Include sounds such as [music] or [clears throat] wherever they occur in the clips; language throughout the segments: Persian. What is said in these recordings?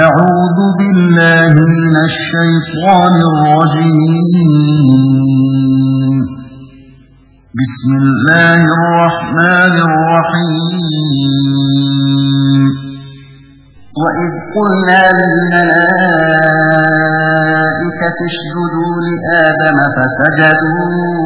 أعوذ بالله من الشيطان الرجيم. بسم الله الرحمن الرحيم. وإذ قلنا للملائكة اسجدوا لآدم فسجدوا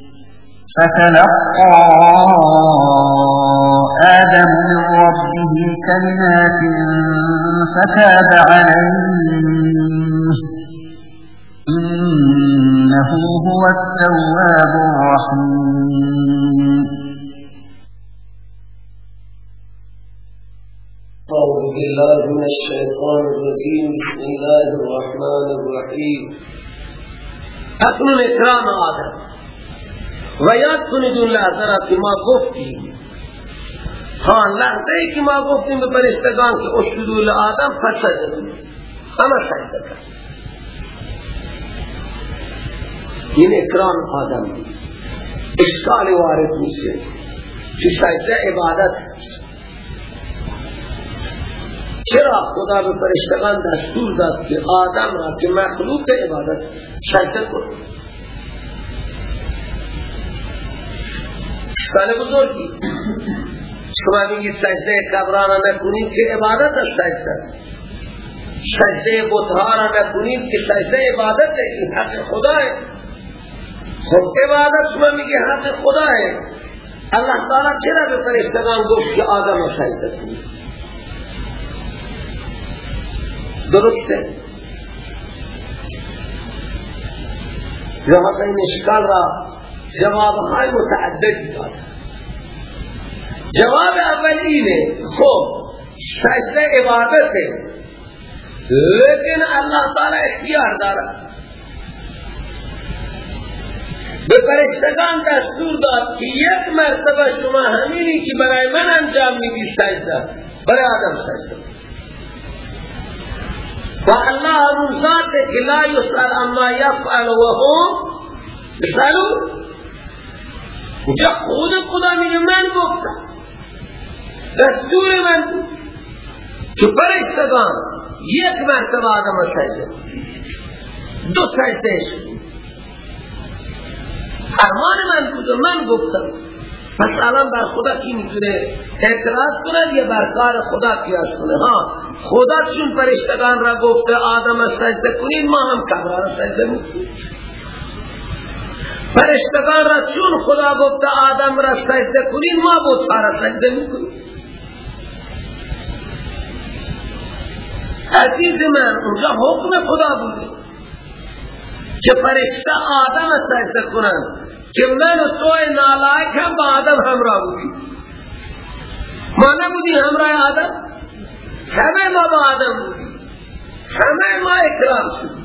فتلقى آدم من ربه كلمات فتاب عليه إنه هو التواب الرحيم أعوذ بالله من الشيطان الرجيم. بسم الله الرحمن الرحيم. اکنون اکرام آدم و یاد کنید اون لحظه را که ما گفتیم. ها لحظه ای که ما گفتیم به پرستگان که اشدود آدم فسد همه سجده کرد این اکرام آدم اشکال وارد میشه که سجده عبادت هست چرا خدا به فرشتگان دستور داد که آدم را که مخلوق عبادت سجده کنه اشکال بزرگی. شما میگید سجده قبران نکنید که عبادت است سجده. سجده بطها را نکنید که سجده عبادت ہے این حق خدا ہے خب عبادت شما میگی حق خدا ہے اللہ تعالی چرا به فرشتگان گفت که آدم سجده کنید؟ درسته. جواب این اشکال را جواب های متعددی داد. جواب اول اینه خب سجده عبادت ہے لیکن اللہ تعالی اختیار دارد. به فرشتگان دستور داد که یک مرتبه شما همینی که برای من انجام میدی سجده برای آدم سجده. و الله همون ذات که لا یسأل اما یفعل و هم بسالو اونجا خود خدا میگه من گفتم. دستور من. که فرشتگان یک مرتبه آدم سجده. دو سجده فرمان من بود و من گفتم. پس الان بر خدا کی می‌تونه اعتراض کنه یا بر کار خدا قیاس کنه؟ ها خدا چون فرشتگان را گفته آدم سجده کنید ما هم کبرا را سجده می‌کنیم. فرشتگان را چون خدا گفته آدم را سجده کنید ما بودها را سجده می‌کنیم. عزیز من اونجا حکم خدا بوده که فرشته آدم سجده کنند که من و تو نالایک هم با آدم همراه بودی ما نبودی همراه آدم؟ همه ما با آدم بودی همه ما اکرام شدی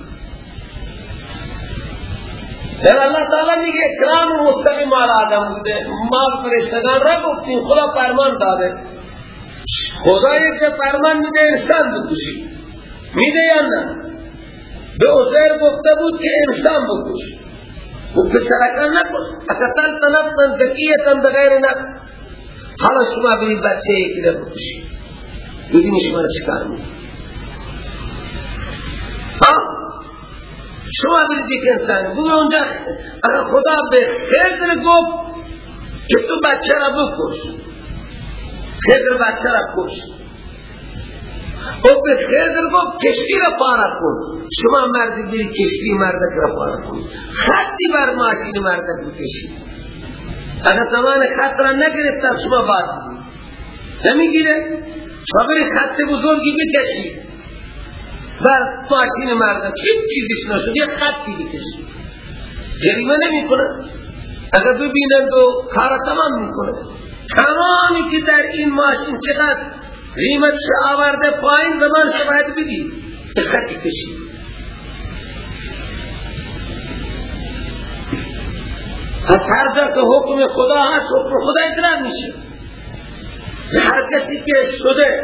در اللہ تعالی میگه اکرام و مستقیم مال آدم بوده ما فرشتگان را گفتیم خدا فرمان داده خدا یک فرمان میده انسان بکشی میده یا نه به عزیر گفته بود که انسان بکش و پسرکان نکش اکتل تنفسا ذکیتا بغیر نفس حالا شما برید بچه یکی را بکشی ببینی شما را چکار میده شما برید یک انسانی بگو اونجا. اگر خدا به خیر گفت که تو بچه را بکش. خیر بچه را کش. او به خیزر گفت کشتی را پارا کن. شما مردی بری کشتی مردک را پارا کن. خطی بر ماشین مردک بکشی. اگر زمان خط را نگرفت شما باز نمی‌گیره؟ شما خط بزرگی بکشی. بر ماشین مردک هیچ چیزیش نشد یک خطی بکشی جریمه نمی کنه اگر ببینن تو کار تمام می کنه تمامی که در این ماشین چقدر قیمت شا آورده پایین زمان شباید بگی خطی کشی از هر جا که حکم خدا هست حکم خدا اجرا میشه. هر کسی که شده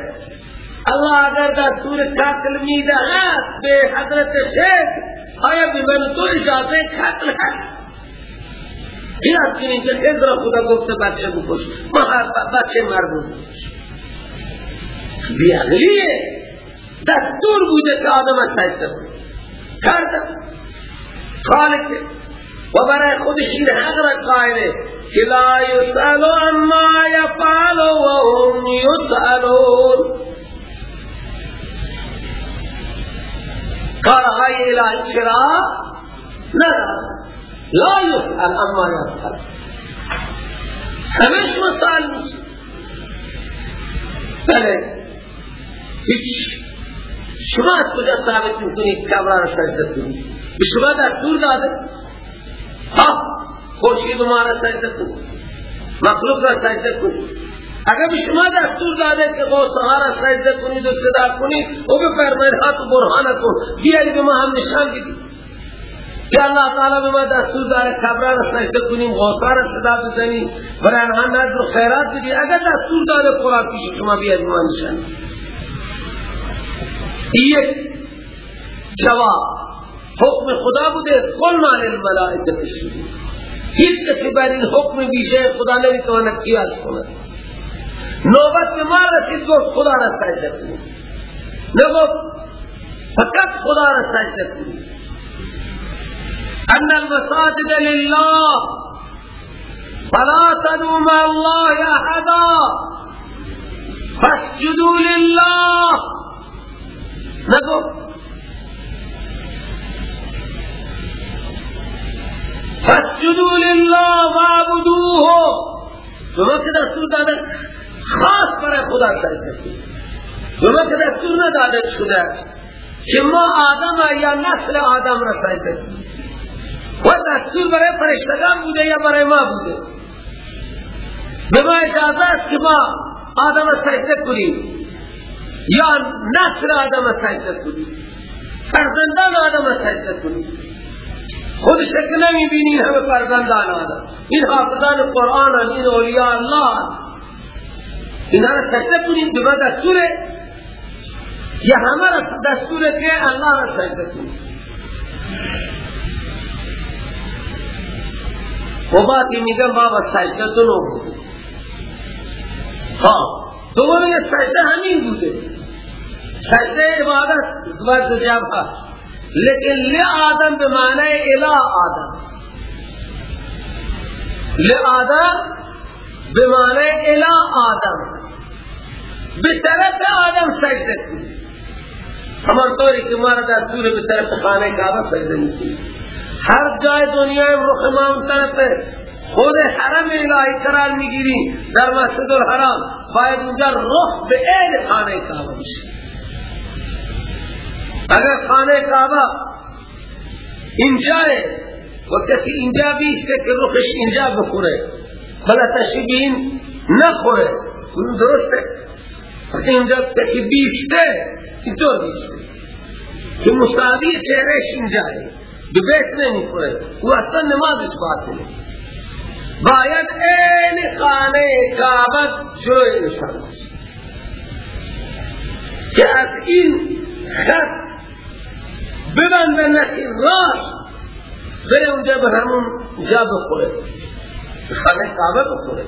الله اگر دستور قتل می‌دهد به حضرت شیخ آیا به من تو اجازه قتل هست؟ قیاس کنیم که را خدا گفته بچه بکش. بچه مرمون بیعقلیه دستور بوده که آدم از سجده بود کردم خالق و برای خودش این حق را قائله که لا یسألو اما یفعلو و هم یسألون. کارهای الهی چرا ندارد. لا یسأل اما یفعل همش مسئل میشه. بله. هیچ. شما از کجا ثابت می‌کنید کبرا را سجده کنید؟ به شما دستور داده. ها خورشید ما را سجده کنید. مخلوق را سجده کنید. اگر به شما دستور داده که غوثها را سجده کنید و صدا کنید او بفرمایید ها تو برهانه کن بیاری به ما هم نشان بدید. که الله تعالی به ما دستور داره کبرا را سجده کنیم غوثا را صدا بزنیم. برای آنها نظر و خیرات بدید. اگر دستور داره قرآن پیش شما بیاری ما نشان یک جواب. حکم خدا بوده. قل ما للملائکه تشریف هیچ کسی بر این حکم بیشه خدا نمی‌تواند قیاس کند. نوبت به ما رسید گفت خدا را سجده کنید نگفت فقط خدا را سجده کنید ان المساجد لله فلا تدعوا مع الله احدا فاسجدوا لله. نگفت فاسجدوا لله وعبدوه شما که دستور داده خاص برای خدا کنید شما که دستور نداده شده که ما آدم یا نسل آدم را سجده و دستور برای فرشتگان بوده یا برای ما بوده؟ به ما اجازه است که ما آدم سجده کنیم یا نسل آدم سجده کنیم؟ فرزندان آدم سجده کنیم؟ خودش که نمی بینی همه فرزندان آدم. این حافظان قرآن این اولیاء الله. اینا را سجده کنیم به ما دستوره یا همه را دستوره که الله را سجده کنیم و باقی میگم بابا سجده تو نو ها دومی سجده همین بوده. سجده عبادت ورد جبه لیکن لی آدم به معنی الہ آدم. لی آدم به معنی الہ آدم. به طرف آدم سجده کنی. همان طوری که مارا دستور به طرف خانه کعبه سجده نکنی هر جای دنیا رخ ما طرف خود حرم الهی قرار می‌گیری در مسجد الحرام. باید اونجا رخ به عین خانه کعبه بشه اگر خانه کعبه اینجای و کسی اینجا بیسته که رخش اینجا بخوره. بلا تشبین نخوره. اون درسته. وقتی اینجا کسی بیسته اینطور بیسته. که مساوی چهرش اینجایی به بیت نمی خوره و اصلا نمازش باطله باید این خانه کعبت جلوی انسان باشه که از این خط ببنده نکی راست بره اونجا به همون جا بخوره. خانه کعبه بخوره.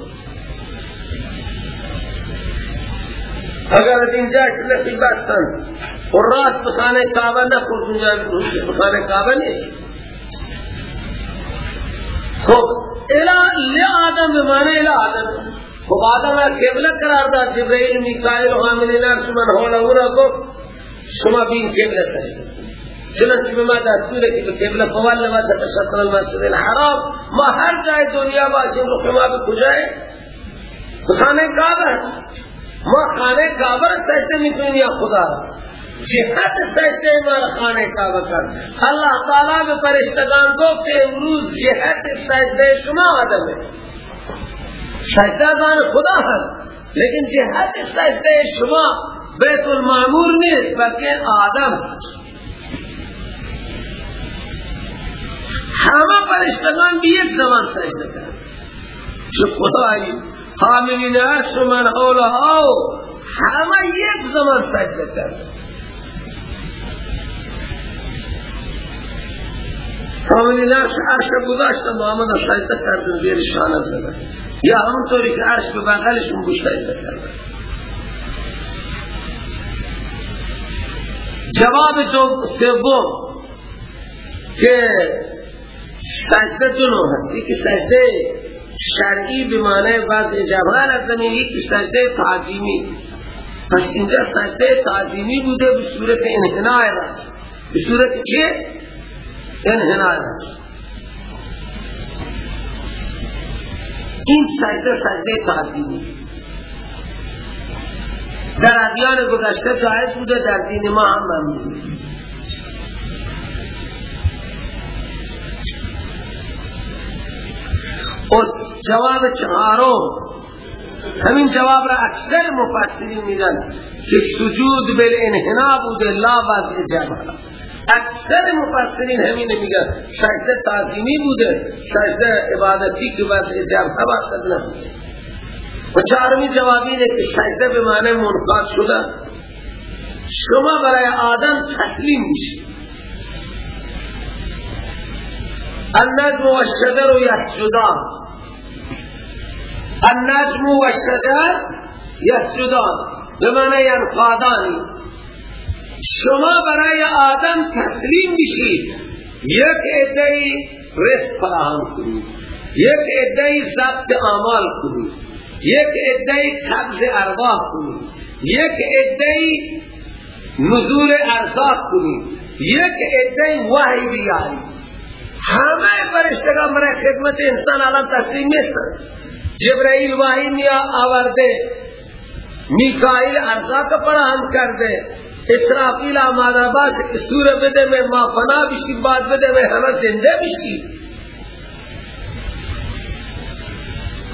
اگر اینجا شلقی بستن و راست بخانه کعبه نخورد اونجا بخانه کعبه نیست. خب الہ لی آدم بمعنی الہ آدم. خب آدم را قبله قرار داد جبرائیل میکائیل و حاملین عرش من حول او را گفت شما بین قبله تشکر چنانچه ما دستوره که قبله فول ما تشکر المسجد الحرام ما هر جای دنیا باشیم رخ ما به کجای؟ خانه کعبه. ما خانه کعبه را سجده می‌کنیم یا خدا جهت سجده ما خانه کعبه کرد. الله تعالی به فرشتگان گفت امروز جهت سجده شما آدمه. سجده دان خدا هست. لیکن جهت سجده شما بیت المعمور نیست بلکه آدم همه فرشتگان بی یک زمان سجده کرد چه خدایی؟ حاملین عرش من حولها همه یک زمان سجده کرد حاملین عرش عرش گذاشت محمد سجده کردن زیر شانه زدن. یا همونطوری که عرش به بغلشون بود سجده کردن. جواب دو سوم که سجده دو نوع هست. یکی سجده شرعی به معنی جبهان از زمین یکی سجده تعظیمی. پس اینجا سجده تعظیمی بوده به صورت انحنای راست به صورت چه؟ انحنای راست این سجده سجده تعظیمی. در ادیان گذشته جایز بوده در دین ما هم ممنون اور جواب چهارم. همین جواب را اکثر مفسرین میدن که سجود بالانحنا بوده لا وضع جبه اکثر مفسرین همین میگن. سجده تعظیمی بوده سجده عبادتی که وضع جبه باشد نبوده و چهارمی جواب اینه که سجده به معنی منقاد شده. شما برای آدم تسلیم میشید. النجم و الشجر یسجدان النجم و الشجر یسجدان به معنی ینقادانی شما برای آدم تسلیم بشید یک ادهی رزق فراهم کنید یک ادهی ضبط اعمال کنید یک ادهی قبض ارواح کنید یک ادهی نزول ارزاق کنید یک ادهی وحی بیارید همه فرشتگان برای خدمت انسان الان تسلیم نیستن. جبرائیل وحی میا آورده میکائیل ارزاق فراهم کرده اسرافیل آماده باش که سور بده میں ما فنا بشی بعد بده میں همه زنده بشی۔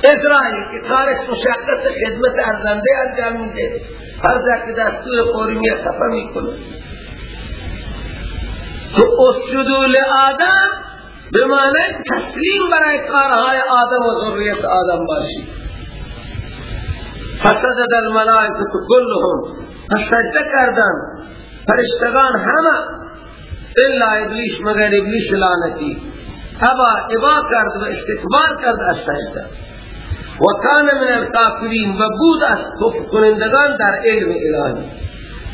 اسرائیل که خارش مشاقت خدمت ارزنده انجام میده هر جا که دستور قرمیه خفه می‌کنه تو اسجدو لآدم به معنی تسلیم برای کارهای آدم و ذریت آدم باشی. فسجد الملائکه كلهم. فسجده کردن. فرشتگان همه. الا ابلیس مگر ابلیس لعنتی. ابا ابا کرد و استکبار کرد از سجده. و کان من الکافرین و بود از کفر کنندگان در علم الهی.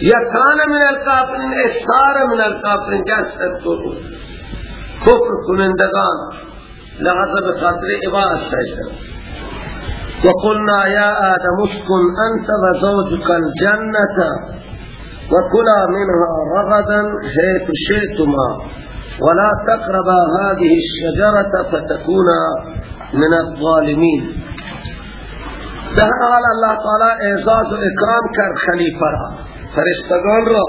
یا کان من الکافرین اصار من الکافرین جست تو کفر کنندگان لحظه بخاطر ابا از سجده وقلنا يا آدم اسكن أنت وزوجك الجنة وكلا منها رغدا حيث شئتما ولا تقربا هذه الشجرة فتكونا من الظالمين در حال الله تعالی اعزاز و اکرام کرد خلیفه را. فرشتگان را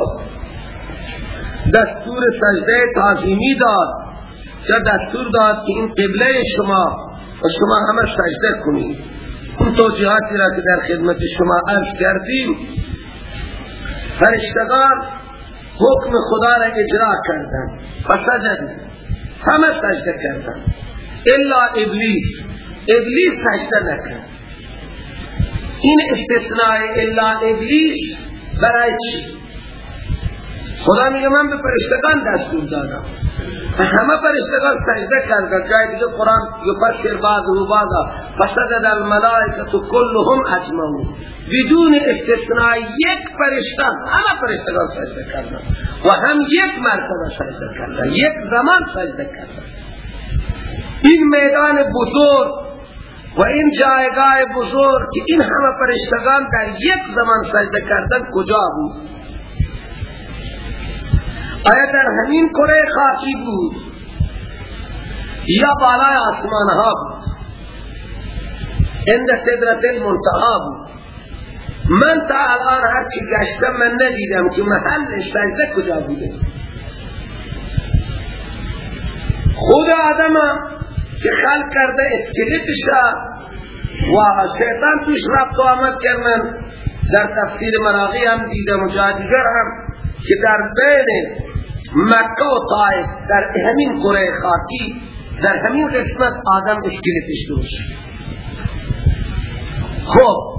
دستور سجده تعظیمی داد. یا دستور داد که این قبله شما و شما همه سجده کنید. اون توجیهاتی را که در خدمت شما عرض کردیم فرشتگان حکم خدا را اجرا کردن و سجد همه سجده کردن الا ابلیس. ابلیس سجده نکرد. این استثناء الا ابلیس برای چی؟ خدا میگه من به فرشتگان دستور دادم. همه فرشتگان سجده کردن جای دیگه قرآن یفسر بعضه بعضا فسجد الملائکه کلهم اجمعون. بدون استثناء یک فرشته همه فرشتگان سجده کردن. و هم یک مرتبه سجده کردن. یک زمان سجده کردن. این میدان بزرگ و این جایگاه بزرگ که این همه فرشتگان در یک زمان سجده کردن کجا بود؟ آیا در همین کره خاکی بود؟ یا بالای آسمان ها بود؟ اند صدرت المنتها بود. من تا الان هر چی گشتم من ندیدم که محل سجده کجا بوده. خود آدم که خلق کرده اسکلیتش و شیطان توش رفت و آمد کردن در تفسیر مراغی هم دیدم و جادیگر هم که در بین مکه و طائف در همین قره خاکی در همین قسمت آدم اسکلیتش درست خب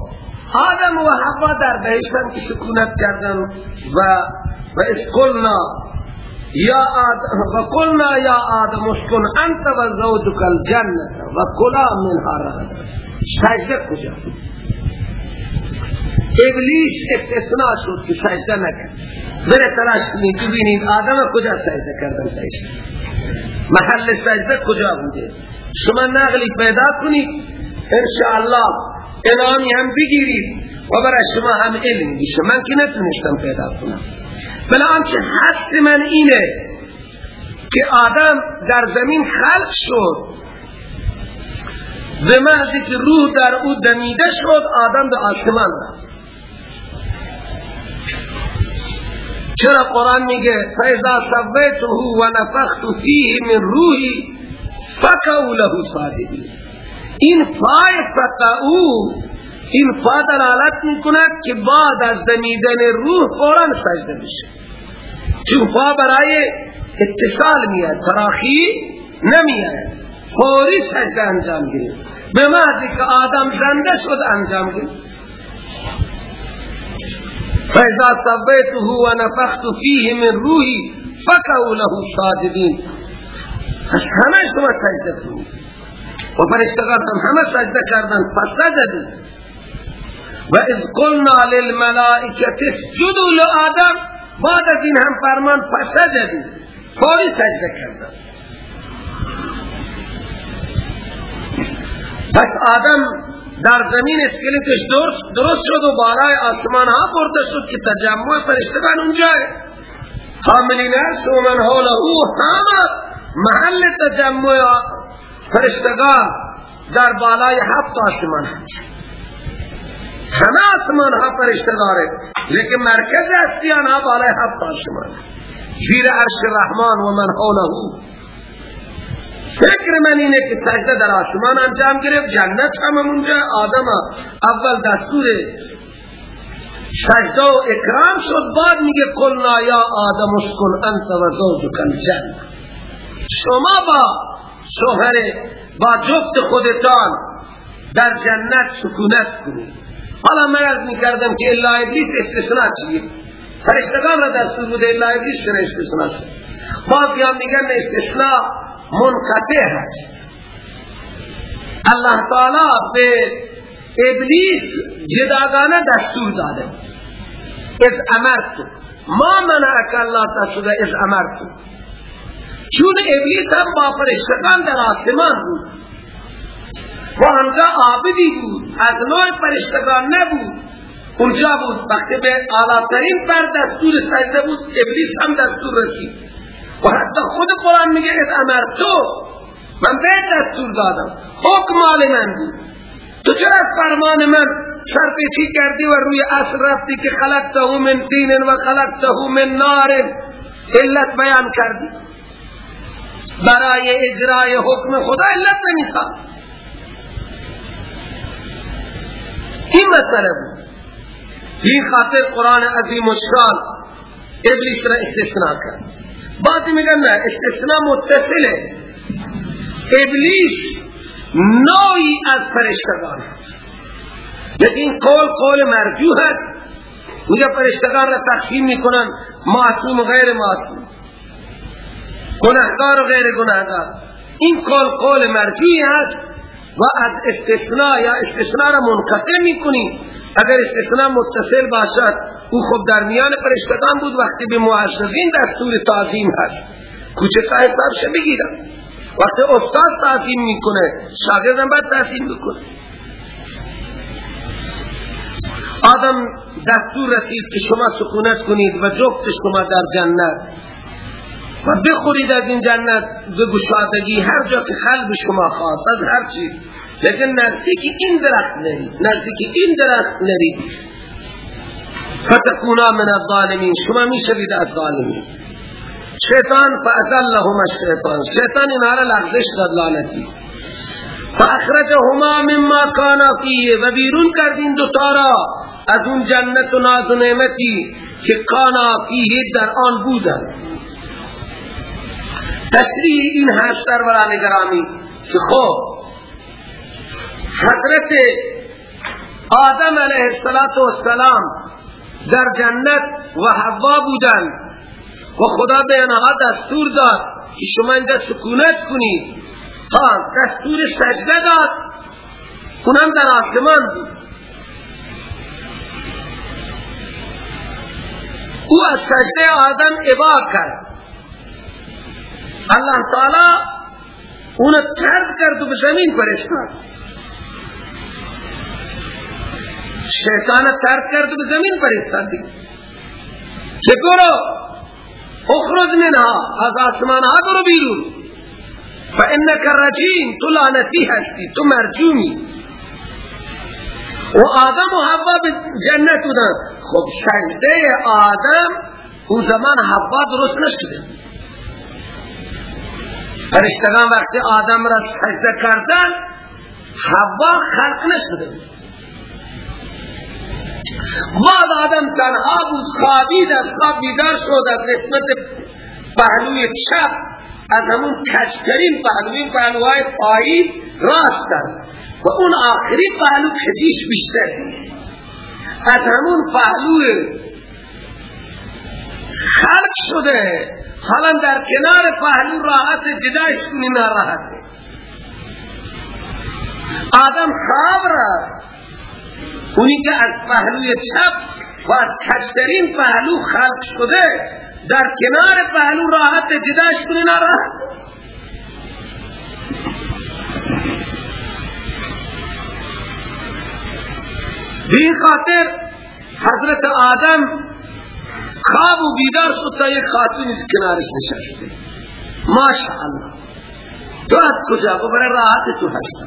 آدم و حوا در بهشتن که سکونت کردن و و اسکلنا یا آدم و قلنا یا آدم اسکن انت و زوجک الجنت و کلا منها رغدا سجده کجا ابلیس استثناء شد که سجده نکرد بره تلاش کنید ببینید آدم کجا سجده کردن بهشت محل سجده کجا بوده شما نقلی پیدا کنید انشاءالله انعامی هم بگیرید و برای شما هم علم میشه من که نتونستم پیدا کنم بلا آنچه حس من اینه که آدم در زمین خلق شد به محضی که روح در او دمیده شد آدم به آسمان رفت چرا قرآن میگه؟ فیضا سویته و نفخت فیه من روحی فکو له ساجدین این فای فکو این فا دلالت می‌کند که بعد از دمیدن روح فورا سجده میشه. چون فا برای اتصال میاد تراخی نمیاد فوری سجده انجام گیره به محضی که آدم زنده شد انجام گیره فَإِذَا سَوَّيْتُهُ وَنَفَخْتُ فِيهِ مِنْ رُوحِي فَقَعُوا لَهُ سَاجِدِينَ پس همه شما سجده کنید. و فرشتگان هم همه سجده کردن سجدید. و اذ قلنا للملائکة اسجدوا لآدم. بعد از این هم فرمان سجدید. فوری سجده کردن. پس آدم در زمین اسکلتش درست شد و بالای آسمان ها برده شد که تجمع فرشتگان اونجای حاملین عرش و من حوله او همه محل تجمع فرشتگان در بالای هفت آسمان همه آسمان ها فرشتگاره لیکن مرکز هستیان ها بالای هفت آسمان زیر عرش رحمان و من حوله فکر من اینه که سجده در آسمان انجام گرفت. جنت هم اونجا آدم اول دستور سجده و اکرام شد. بعد میگه قلنا یا آدم اسکن انت و زوجک الجنه شما با شوهر با جفت خودتان در جنت سکونت کنید. حالا من از می‌کردم که الا ابلیس استثناء چیه؟ فرشتگان را دستور بوده الا ابلیس را استثناء شد. بعضی هم میگن استثناء منقطع هست الله تعالی به ابلیس جداگانه دستور داده. از امرتو. ما منعک الله تسجد از امرتو. چون ابلیس هم با فرشتگان در آسمان بود. و آنجا عابدی بود. از نوع فرشتگان نبود. اونجا بود. وقتی به اعلیترین پر دستور سجده بود ابلیس هم دستور رسید. و حتی خود قرآن میگه از امرتو من به دستور دادم حکم مال من بود. تو چرا فرمان من سرپیچی کردی و روی اصل رفتی که خلقته من دین و خلقته من نار؟ علت بیان کردی. برای اجرای حکم خدا علت نمی‌خواد. این مسئله بود. این خاطر قرآن عظیم و شان ابلیس را استثناء کرد. بعضی میگن نه استثناء متصله. ابلیس نوعی از فرشتگان هست. لیکن قول قول مرجوح هست. میگه فرشتگان را تقسیم می‌کنن معصوم و غیر معصوم. گناهگار و غیر گناهگار. این قول قول مرجوحی هست و از استثناء یا استثناء را منقطع می‌کنی. اگر استثناء متصل باشد او خب در میان پرشتگان بود وقتی به معذبین دستور تعظیم هست. کوچه صاحب برشه بگیرم؟ وقتی استاد تعظیم می‌کنه شاگردم بعد تعظیم می‌کنه. آدم دستور رسید که شما سکونت کنید و جفت شما در جنت. و بخورید از این جنت به گشادگی هر جا که قلب شما خواست از هر چیز. لیکن نزدیک این درخت نرید نزدیک این درخت نرید فتکونا من الظالمین شما می‌شوید از ظالمین. شیطان فازلهم الشیطان. شیطان اینها را لغزش داد لعنتی. فاخرجهما مما كان فيه و بیرون کردین دو تارا از اون جنت و ناز و نعمتی که کانا فیه در آن بودن. تشریح این هست در برای نگرامی که خب حضرت آدم علیه السلام در جنت و حوا بودن و خدا به آنها دستور داد که شما اینجا سکونت کنید. ها دستور سجده داد. اونم در آسمان بود. او از سجده آدم عباد کرد. اللہ تعالی اون ترد کرد و به زمین شیطان ترد کرد به زمین پرستاد چه برو؟ اخرج منها از آسمان ها برو بیرون. فانك رجیم تو لعنتی هستی تو مرجومی. و آدم و حوا به جنت بودن. خب سجده آدم اون زمان حوا درست نشده. فرشتگان وقتی آدم را سجده کردن حوا خلق نشده. بعد آدم تنها بود خوابید از خواب بیدار شد از قسمت پهلوی چپ. از همون کچترین پهلوی پهلوهای راستن و اون آخری پهلو کجیش بیشتر از همون پهلو خلق شده. حالا در کنار پهلو راحت جداش کنی ناراحت. آدم خواب اونی که از پهلوی چپ و از کشترین پهلو خلق شده در کنار پهلو راحت جداش کنی ناراحت بین خاطر حضرت آدم خواب و بیدار شد تا یک خاتون از کنارش نشسته. ماشاءالله. تو از کجا؟ برای راحت تو هستا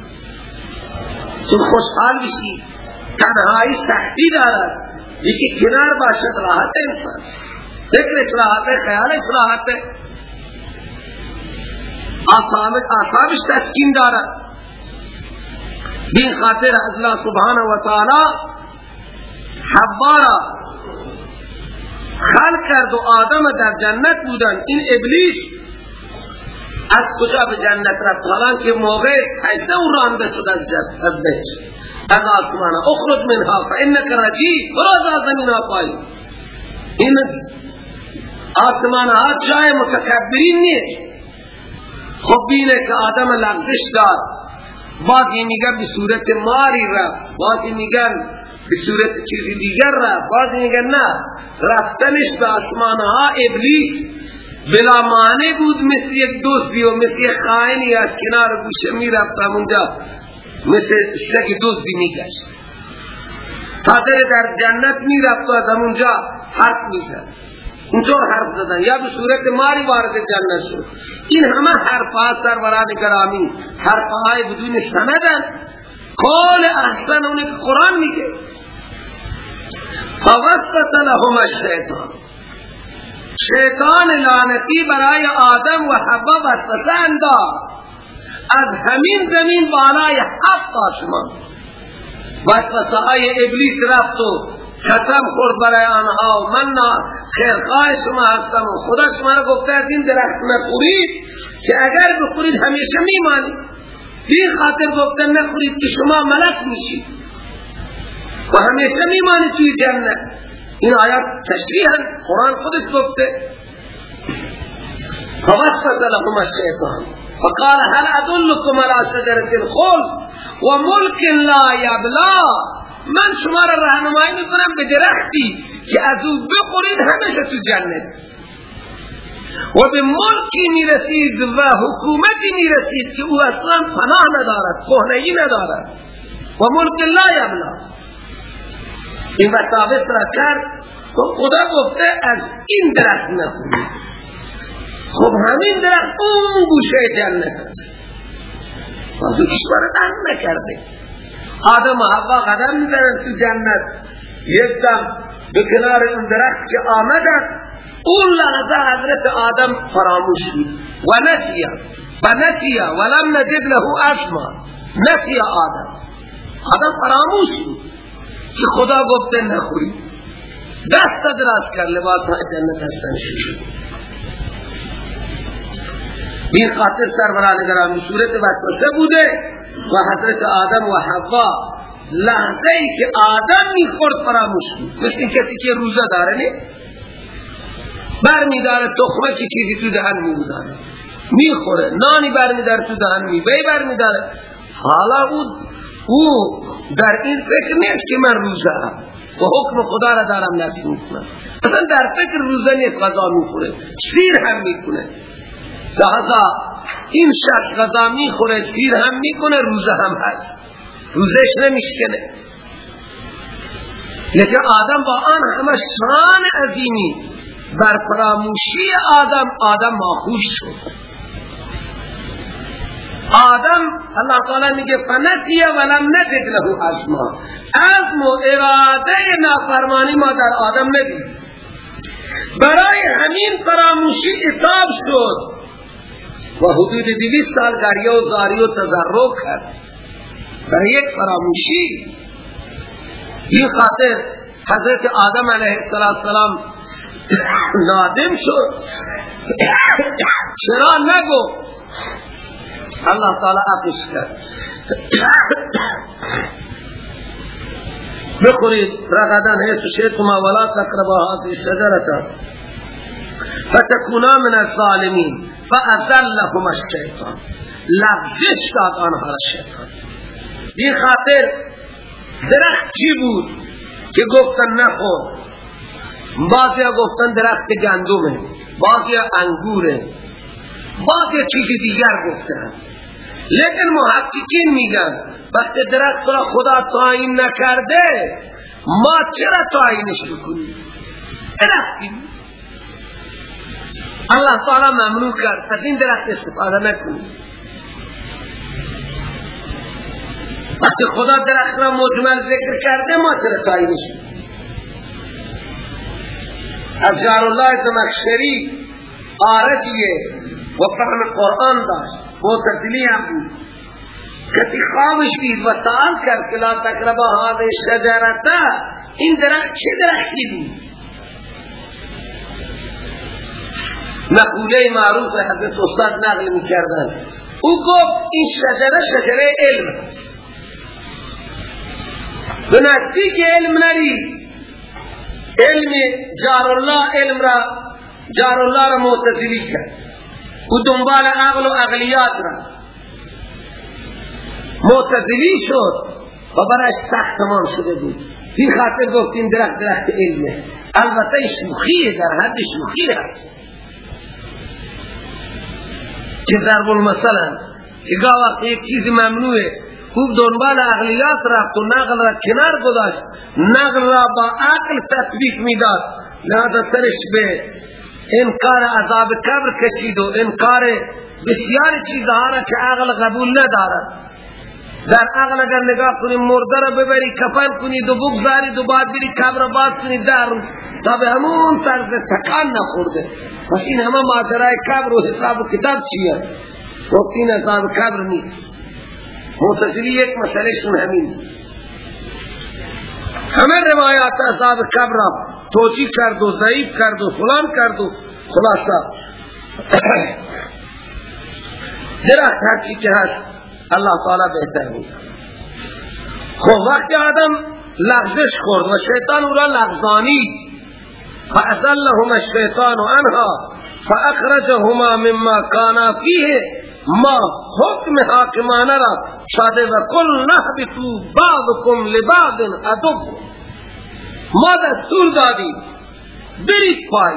تو خوشحال بشی تنهایی سختی دارد. یکی کنار باشد راحت انسان. فکرش راحت ہے خیالش راحت ہے آسامش تسکین دارد. بین خاطر اللہ سبحانه و تعالی حبارا خلق کرد و آدم در جنت بودن. این ابلیس از کجا به جنت رفت؟ حالا که موقع سجده او رانده شد از جنت از بهش از آسمان اخرج منها فانك رجی براز زمین ها پایی این آسمان ها جای متکبرین نیست. خب بینه که آدم لغزش داد بعضی میگن به صورت ماری رفت. بعضی میگن به صورت چیزی دیگر رفت. بعضی میگن نه. رفتنش به آسمان ها ابلیس. بلا معنی بود مثل یک دوستی و مثل یک خائنی از کنار گوشه می رفتم اونجا. مثل سگ دوستی می گشت فادر در جنت می رفت و از حرف می زد اونطور حرف زدن. یا به صورت ماری وارد جنت شد. این همه حرف ها سروران گرامی. حرف های بدون سندن. قول احسن اونه که قرآن میگه. فوسوس لهم الشیطان. شیطان لعنتی برای آدم و حوا وسوسه انداخت. از همین زمین بالای هفت آسمان. وسوسه های ابلیس رفت و قسم خورد برای آنها. و من خیرخواه شما هستم و خدا شما را گفته از این درخت نخورید که اگر بخورید همیشه میمانید. بی خاطر گفته نخورید که شما ملک میشید. و همیشه میمانید توی جنت. این آیات تشریح قرآن خودش گفته فوسط لهم الشیطان فقال هل أدلكم على شجرة الخلد؟ وملك لا يبلى. من شما را راهنمایی میکنم به درختی که از أو بخورید همیشه تو جنت. و به ملکی میرسید و حکومتی میرسید که أو أصلا پناه ندارد کهنگی ندارد. و ملک لا یبلا این وساوس را کرد و خدا گفته از این درخت نخورید. خب همین درخت اون گوشه جنت است. بازو کشور دن نکرده. آدم و حوا قدم می‌زنن تو جنت. یک دم به کنار اون درخت که آمدن اون لحظه حضرت آدم فراموش شد. و نسیا و نسیا ولم نجد له اسما نسیا آدم. آدم فراموش شد که خدا گفته نخوری. دست دراز کر لباس ها جنت هستن. شد این خاطر سروران گرامی صورت وسوسه بوده و حضرت آدم و حوا لحظه ای که آدم می‌خورد فراموش بود. مثل کسی که روزه داره نی بر میداره تخمه که چیزی تو دهن میداره می‌خوره. نانی بر میداره تو دهن می بی بر میداره حالا او او در این فکر نیست که من روزه هم و حکم خدا را دارم نسی می‌کنم اصلا در فکر روزه نیست غذا می‌خوره. سیر هم می‌کنه. لحظا این شخص غذا می‌خوره سیر هم می‌کنه روزه هم هست. روزش نمیشکنه. لیکن آدم با آن همه شان عظیمی بر فراموشی آدم آدم ماخوش شد. آدم اللہ تعالی میگه فنسیه ولم نجد له اسما عزم و اراده نافرمانی ما در آدم ندید برای همین فراموشی اتاب شد. و حدود دویست سال گریه و زاری و تضرع کرد. برای یک فراموشی. این خاطر حضرت آدم علیه السلام [coughs] نادم شد. [coughs] چرا نگو الله تعالی عقش کرد. بخورید رغدن حیث شیطما ولا تقربا هذه الشجرة فتكونا من الظالمين فأذلهم الشیطان. لغزش داد آنها شیطان. این خاطر درخت چی بود؟ که گفتن نخور. بعضی گفتن درخت گندمه بعضی انگوره. بعضی چیزی دیگر گفتن. لیکن محققین میگن وقت درخت را خدا تعیین نکرده ما چرا تعیینش بکنیم درختی الله تعالی ممنوع کرد از این درخت استفاده نکنیم وقتی خدا درخت را مجمل ذکر کرده ما چرا تعیینش از جار الله زمخشری آرزیه و فهم قرآن داشت. معتدلی هم بود. کسی خوابش دید و سآل کرد که تقربا هذه شجرتا این درخت چه درختی بود؟ مقوله معروف حضرت استاد نقل می کردن او گفت این شجره شجره علم به نزدیک علم نری. علم جار الله علم را جار الله را معتدلی کرد. او دنبال عقل و عقلیات را. معتدلی شد و برایش سخت تمام شده بود. این خاطر گفتیم درخت درخت علمه. البته شوخیه در حد شوخی هست که ضرب المثلا که وقت یک چیز ممنوعه. خوب دنبال عقلیات رفت و نقل را کنار گذاشت. نقل را با عقل تطبیق می‌داد. لذا سرش به انکار عذاب قبر کشید و انکار بسیار چیزها را که عقل قبول ندارد. در عقل اگر نگاه کنی مرده را ببری کفن کنی دو بگذاری دو بعد بری قبر باز کنی در تا به همون طرز تکان نخورده. پس این همه ماجرای قبر و حساب و کتاب چیه؟ وقت این عذاب قبر نیست. معتزلی یک مسئله شون همین. همه روایات عذاب را توجیه کرد و ضعیف کرد و فلان کرد و خلاصا درخت هرچی که هست الله تعالی بهتر بود. خب وقتی آدم لغزش خورد و شیطان او را لغزانی فأذلهم الشیطان عنها فأخرجهما مما كانا فيه ما حکم حاکمانه را شاده و کل نهبتو بعضكم لبعض ادب ما دستور دادیم. برید پای.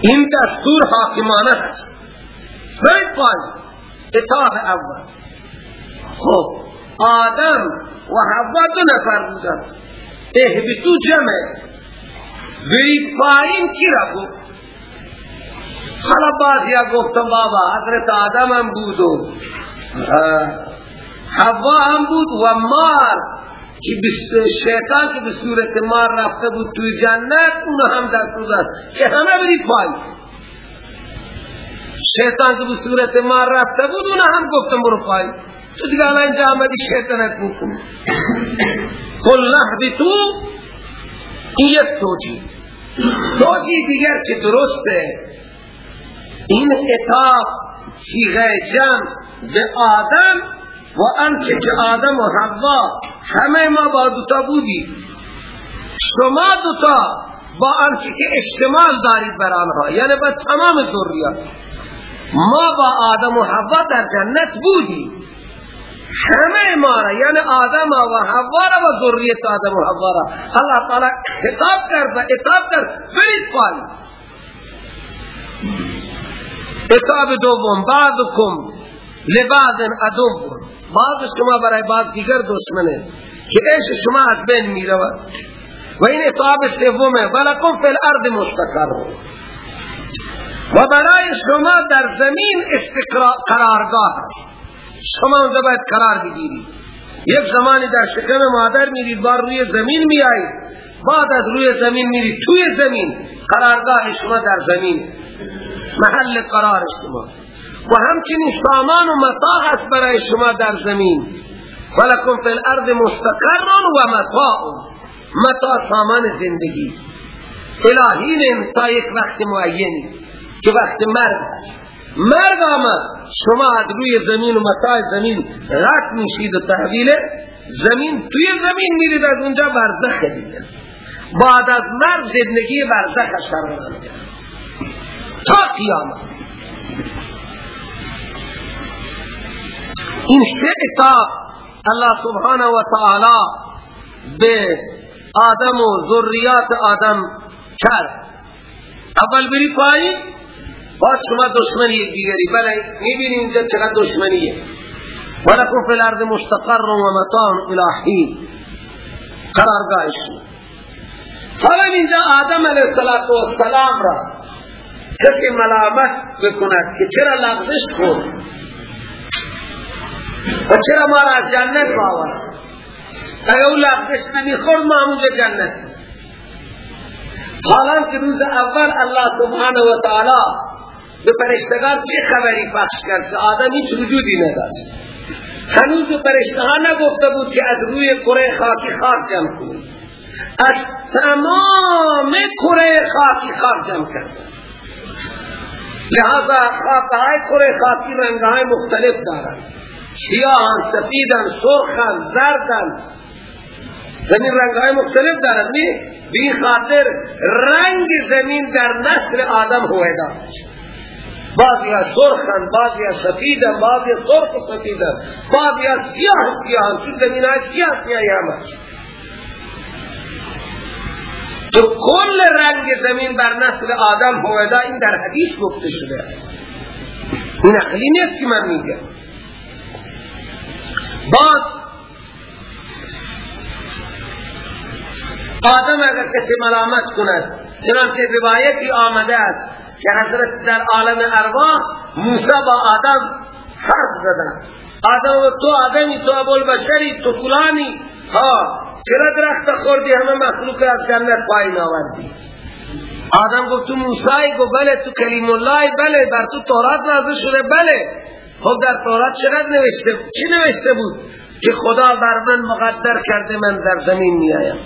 این دستور حاکمانه است. برید پای. اطاعت اول. خب آدم و حوا دو نفر بودن. اهبتو جمع. برید پایین کی را گفت حالا بعد یا گفتم بابا حضرت آدم هم بود و حوا هم بود و مار. که شیطان که به صورت مار رفته بود توی جنت اونو هم دست داد. که همه برید پایین شیطان که به صورت مار رفته بود اونو هم گفتم برو پایین تو دیگه الان اینجا آمدی شیطانت بکن قل لحظتو این یک توجیه. توجیه دیگر که درسته. این اتاق فیغه جمع به آدم و انچه که آدم و حوا همه ما با دوتا بودی. شما دوتا با انچه که اشتمال دارید بر آنها یعنی با تمام ذریات. ما با آدم و حوا در جنت بودی. همه ما را یعنی آدم و حوا را و ذریت آدم و حوا را. اللہ تعالی خطاب کرد و اتاب کرد. برید پایین. اتاب دوم بعضکم لبعض ادوم بعض شما برای بعض دیگر دشمنه. که ایش شما از بین می رود و این اتاب سومه. ولکم فی الارض مستقر. و برای شما در زمین قرارگاه شما اونجا باید قرار بگیرید. یک زمانی در شکم مادر میرید بار روی زمین میایید. بعد از روی زمین میرید توی زمین. قرارگاه شما در زمین. محل قرار شما. و همچنین سامان و متاع است برای شما در زمین. ولکم فی الارض مستقر و متاع متاع سامان زندگی. الهین تا یک وقت معینی. که وقت مرد مرگ آمد. شما از روی زمین و متاع زمین غط میشید و تحویل زمین توی زمین میرید. از اونجا برزخ دیگه. بعد از مرگ زندگی برزخ شرمانه تا قیامت. این سه اتاق الله سبحانه و تعالی به آدم و ذریات آدم کرد. اول بری پایین باز شما دشمنی یک دیگری. بله میبینی اینجا چقدر دشمنیه. ولکم فی الأرض مستقر و مطان الهی. قرارگاهش حالا اینجا آدم علیه السلام را کسی ملامت بکند که چرا لغزش خود و چرا ما را از جنت باور؟ اگه او لغزش نمی‌خورد ما همونجا جنت. حالا که روز اول الله سبحانه و تعالی به پرشتگان چه خبری پخش کرد که آدم هیچ وجودی نداشت؟ هنوز به پرشتگان نگفته بود که از روی کره خاکی خاک جمع کنید. از تمام کره خاکی خاک جمع کرد. لہذا خاکهای کره خاکی رنگهای مختلف دارند. سیاهن سفیدن سرخن زردن. زمین رنگهای مختلف دارد نی بی خاطر رنگ زمین در نسل آدم ہوئے بعضی ها سرخن بعضی ها سفیدن بعضی ها سرخ و سفیدن. بعضی ها سیاه سیاهن. چون زمین های سیاه سیاهی همش تو کل رنگ زمین بر نسل آدم هویدا این در حدیث گفته شده است. اقلی نیست که من میگم. بعد آدم اگر کسی ملامت کند چنانچه روایتی آمده است که حضرت در عالم ارواح موسی با آدم حرف زدن. آدم و تو آدمی تو ابو بشری تو فلانی. ها چرا درخت خوردی؟ همه مخلوق از جنت پایین آوردی. آدم گفت تو موسی گفت بله تو کلیم الله بله بر تو تورات نازل شده بله. خب در تورات چقدر نوشته چی نوشته بود؟ که خدا بر من مقدر کرده من در زمین میایم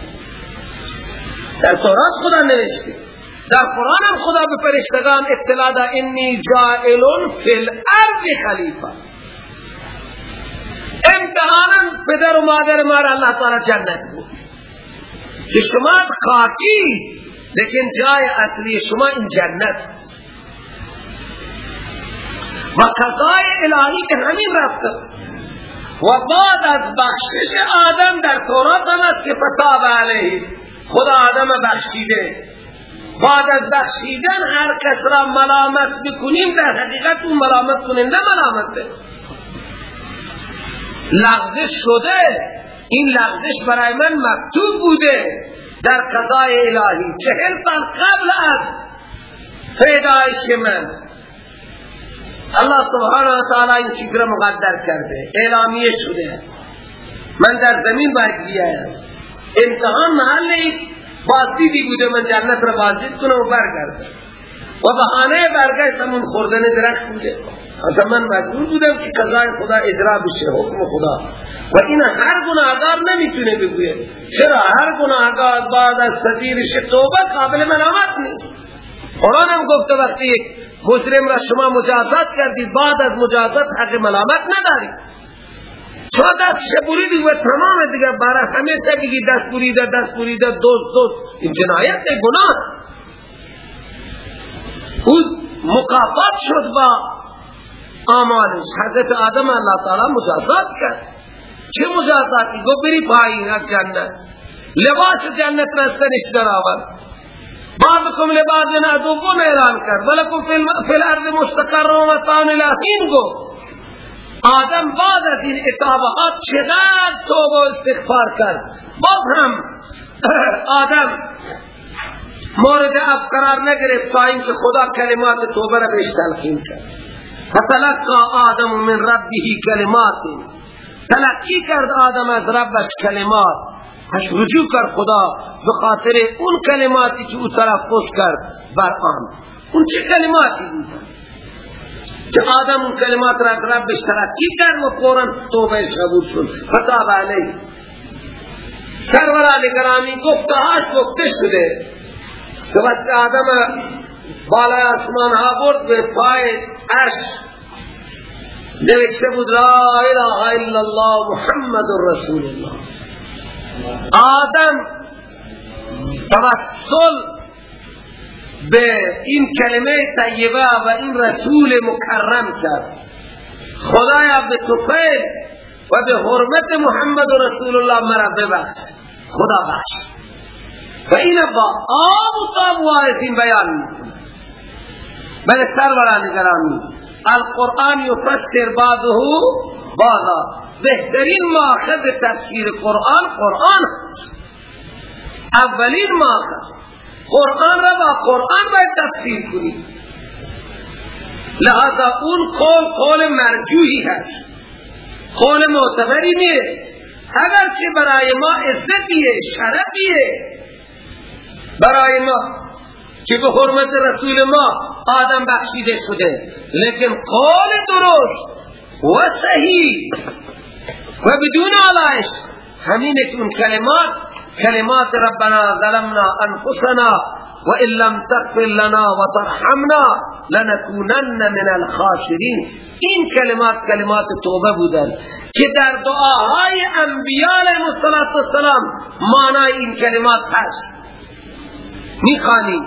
در تورات خدا نوشته. در قرآن هم خدا به فرشتگان اطلاع دا انی جائلون فی الارض خلیفه. امتحانا پدر و مادر ما را اللہ تعالی جنت بود. که شما خاکی لیکن جای اصلی شما این جنت و قضای الهی که همین رفت. و بعد از بخشش آدم در تورات هم است که فتاب علیه. خدا آدم بخشیده. بعد از بخشیدن هر کس را ملامت بکنیم در حقیقت اون ملامت کننده ده. لغزش شده. این لغزش برای من مکتوب بوده در قضای الهی. چهل سال قبل از پیدایش من. الله سبحانه و تعالی این چیز مقدر کرده اعلامیه شده. من در زمین باید بیایم امتحان محل بازدیدی بوده من جنت را بازدید کنم و برگردم. و بهانه برگشت همون خوردن درخت بوده. از من مجبور بودم که قضای خدا اجرا بشه حکم خدا. و این هر گناهگار نمی‌تونه بگویه. چرا؟ هر گناهگار بعد از تدیرش توبه قابل ملامت نیست. قرآن هم گفته وقتی یک مجرم را شما مجازات کردید بعد از مجازات حق ملامت ندارید. چون دست شبوریدی و تمام دیگه برای همیشه بگی دست بریده دست بریده دوست دوست این جنایت گناه. اون مقافات شد با آمالش حضرت آدم اللہ تعالی مجازات کرد. چه مجازاتی؟ گو بری پایین از جنت. لباس جنت رستنش در آورد. بعضکم لباس عدوون اعلان کرد. ولکم فی الارض مستقر و الہین گو آدم بعد از این اتابعات چقدر توبه و استغفار کرد. باز هم [clears throat] آدم مورد اب قرار نگرفت تا اینکه خدا کلمات توبه را بهش تلقین کرد. فتلقى آدم من ربه کلمات. تلقی کرد آدم از ربش کلمات. پس رجوع کرد خدا به خاطر اون کلماتی که او تلفظ کرد بر آن. اون چه کلماتی بود؟ که آدم اون کلمات را ربش تلقی کرد و فورا توبه قبول شد. فتاب علیه. سرور علی گرامی گفتهاش گفته شده. که وقت آدم بالای آسمان ها برد به پای عرش نوشته بود لا اله الا الله محمد رسول الله. آدم توسل به این کلمه طیبه و این رسول مکرم کرد. خدایا به توفیل و به حرمت محمد رسول الله مرا ببخش. خدا بخش. و این با آب و تاب وارثین بیان می‌کنه بل سروران گرامی القرآن یفسر بعضه بعضا بهترین ماخذ تفسیر قرآن قرآن. اولین ماخذ. قرآن را با قرآن باید تفسیر کنید لہذا اون قول قول مرجوحی هست. قول معتبری نیست. اگرچه برای ما عزتیه شرفیه. برای ما که به حرمت رسول ما آدم بخشیده شده. لیکن قول درست و صحیح و بدون آلائش همینه که اون کلمات. کلمات ربنا ظلمنا انفسنا و ان لم تغفر لنا و ترحمنا لنکونن من الخاسرین. این کلمات کلمات توبه بودن که در دعاهای انبیاء علیهم السلام معنای این کلمات هست. می‌خوانیم.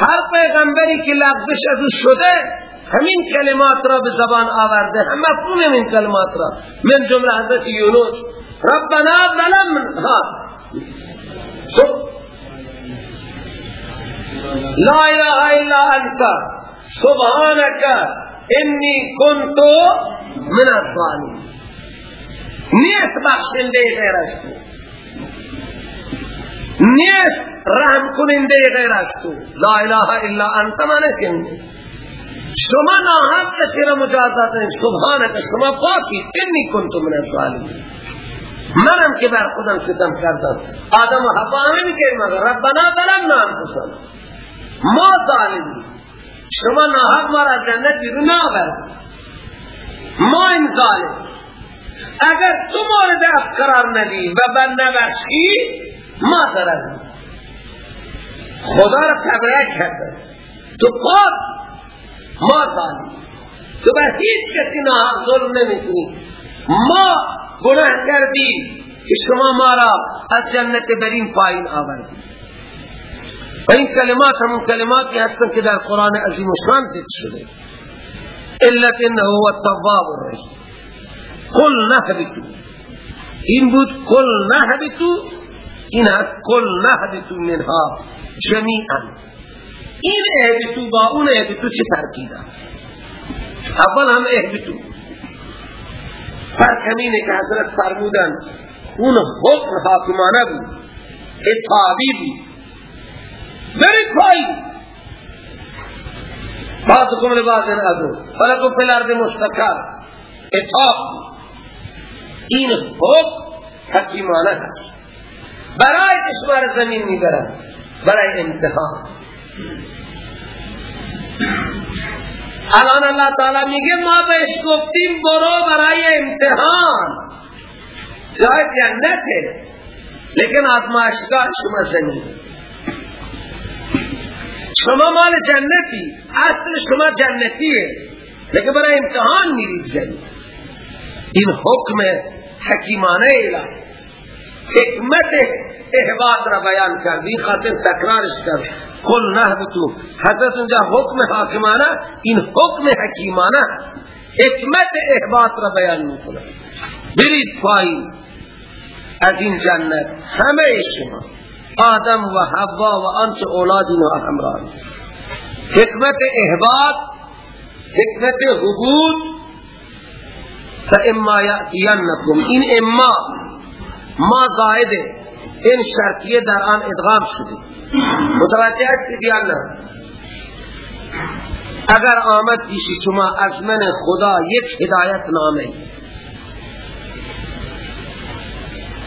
هر پیغمبری که لغزش از شده همین کلمات را به زبان آورده. هم مفهوم این کلمات را. من جمله حضرت یونس. ربنا ظلمنا. لا اله الا انت. سبحانك انی كنت من الظالمین. نیست بخشنده غیر از نیست رحم کننده غیر از تو. لا اله الا انت من شما ناحق کسی را مجازات سبحانك شما پاکی. انی کنتو من الظالمین. منم که بر خودم ستم کردم. آدم و حفا همین که مگر. ربنا ظلمنا انفسنا. ما ظالمین شما ناحق ما را جنت بیرون نآورد ما این ظالم. اگر تو مورد افقرار ندی و بر نبخشی ما دارد خدا را تبرک کرده تو پاک. ما ظالم تو بر هیچ کسی ناحق ظلم نمی‌تونی ما گناه کردیم که شما ما را از جنت برین پایین آوردیم. و این کلمات همون کلماتی هستن که در قرآن عظیم و شان شده. علت انه هو التواب الرحیم. قل نهبتو. این بود قل نهبتو. این هست کل نهدتو منها جمیعا. این اهدتو با اون اهدتو چه ترکیده اول هم اهدتو فرق همینه که حضرت فرمودن اون حکم حاکمانه بود اتحابی بود. برید پایی بعضكم لبعض ادو ولكم في الارض مستقر اتحاب این حکم حکیمانه هست. برای کشور زمین می‌برن. برای امتحان الان اللہ تعالی میگه ما بهش گفتیم برو برای امتحان. جای جنته. لیکن آزمایشگاه شما زمین شما مال جنتی. اصل شما جنتیه. لیکن برای امتحان میرید زمین این حکم حکیمانه الهی حکمت احباط را بیان کرد. این خاطر تکرارش کرد. کل نهبتو. حضرت اونجا حکم حاکمانه این حکم حکیمانه حکمت احباط را بیان می‌کنه. برید پایین. از این جنت همه شما آدم و حوا و آنچه اولادین و همراهی. حکمت احباط حکمت حبود فاما یأتینکم این اما ما زائده این شرطیه در آن ادغام شده. متوجه هستید یا نه؟ اگر آمد پیش شما از من خدا یک هدایت نامه.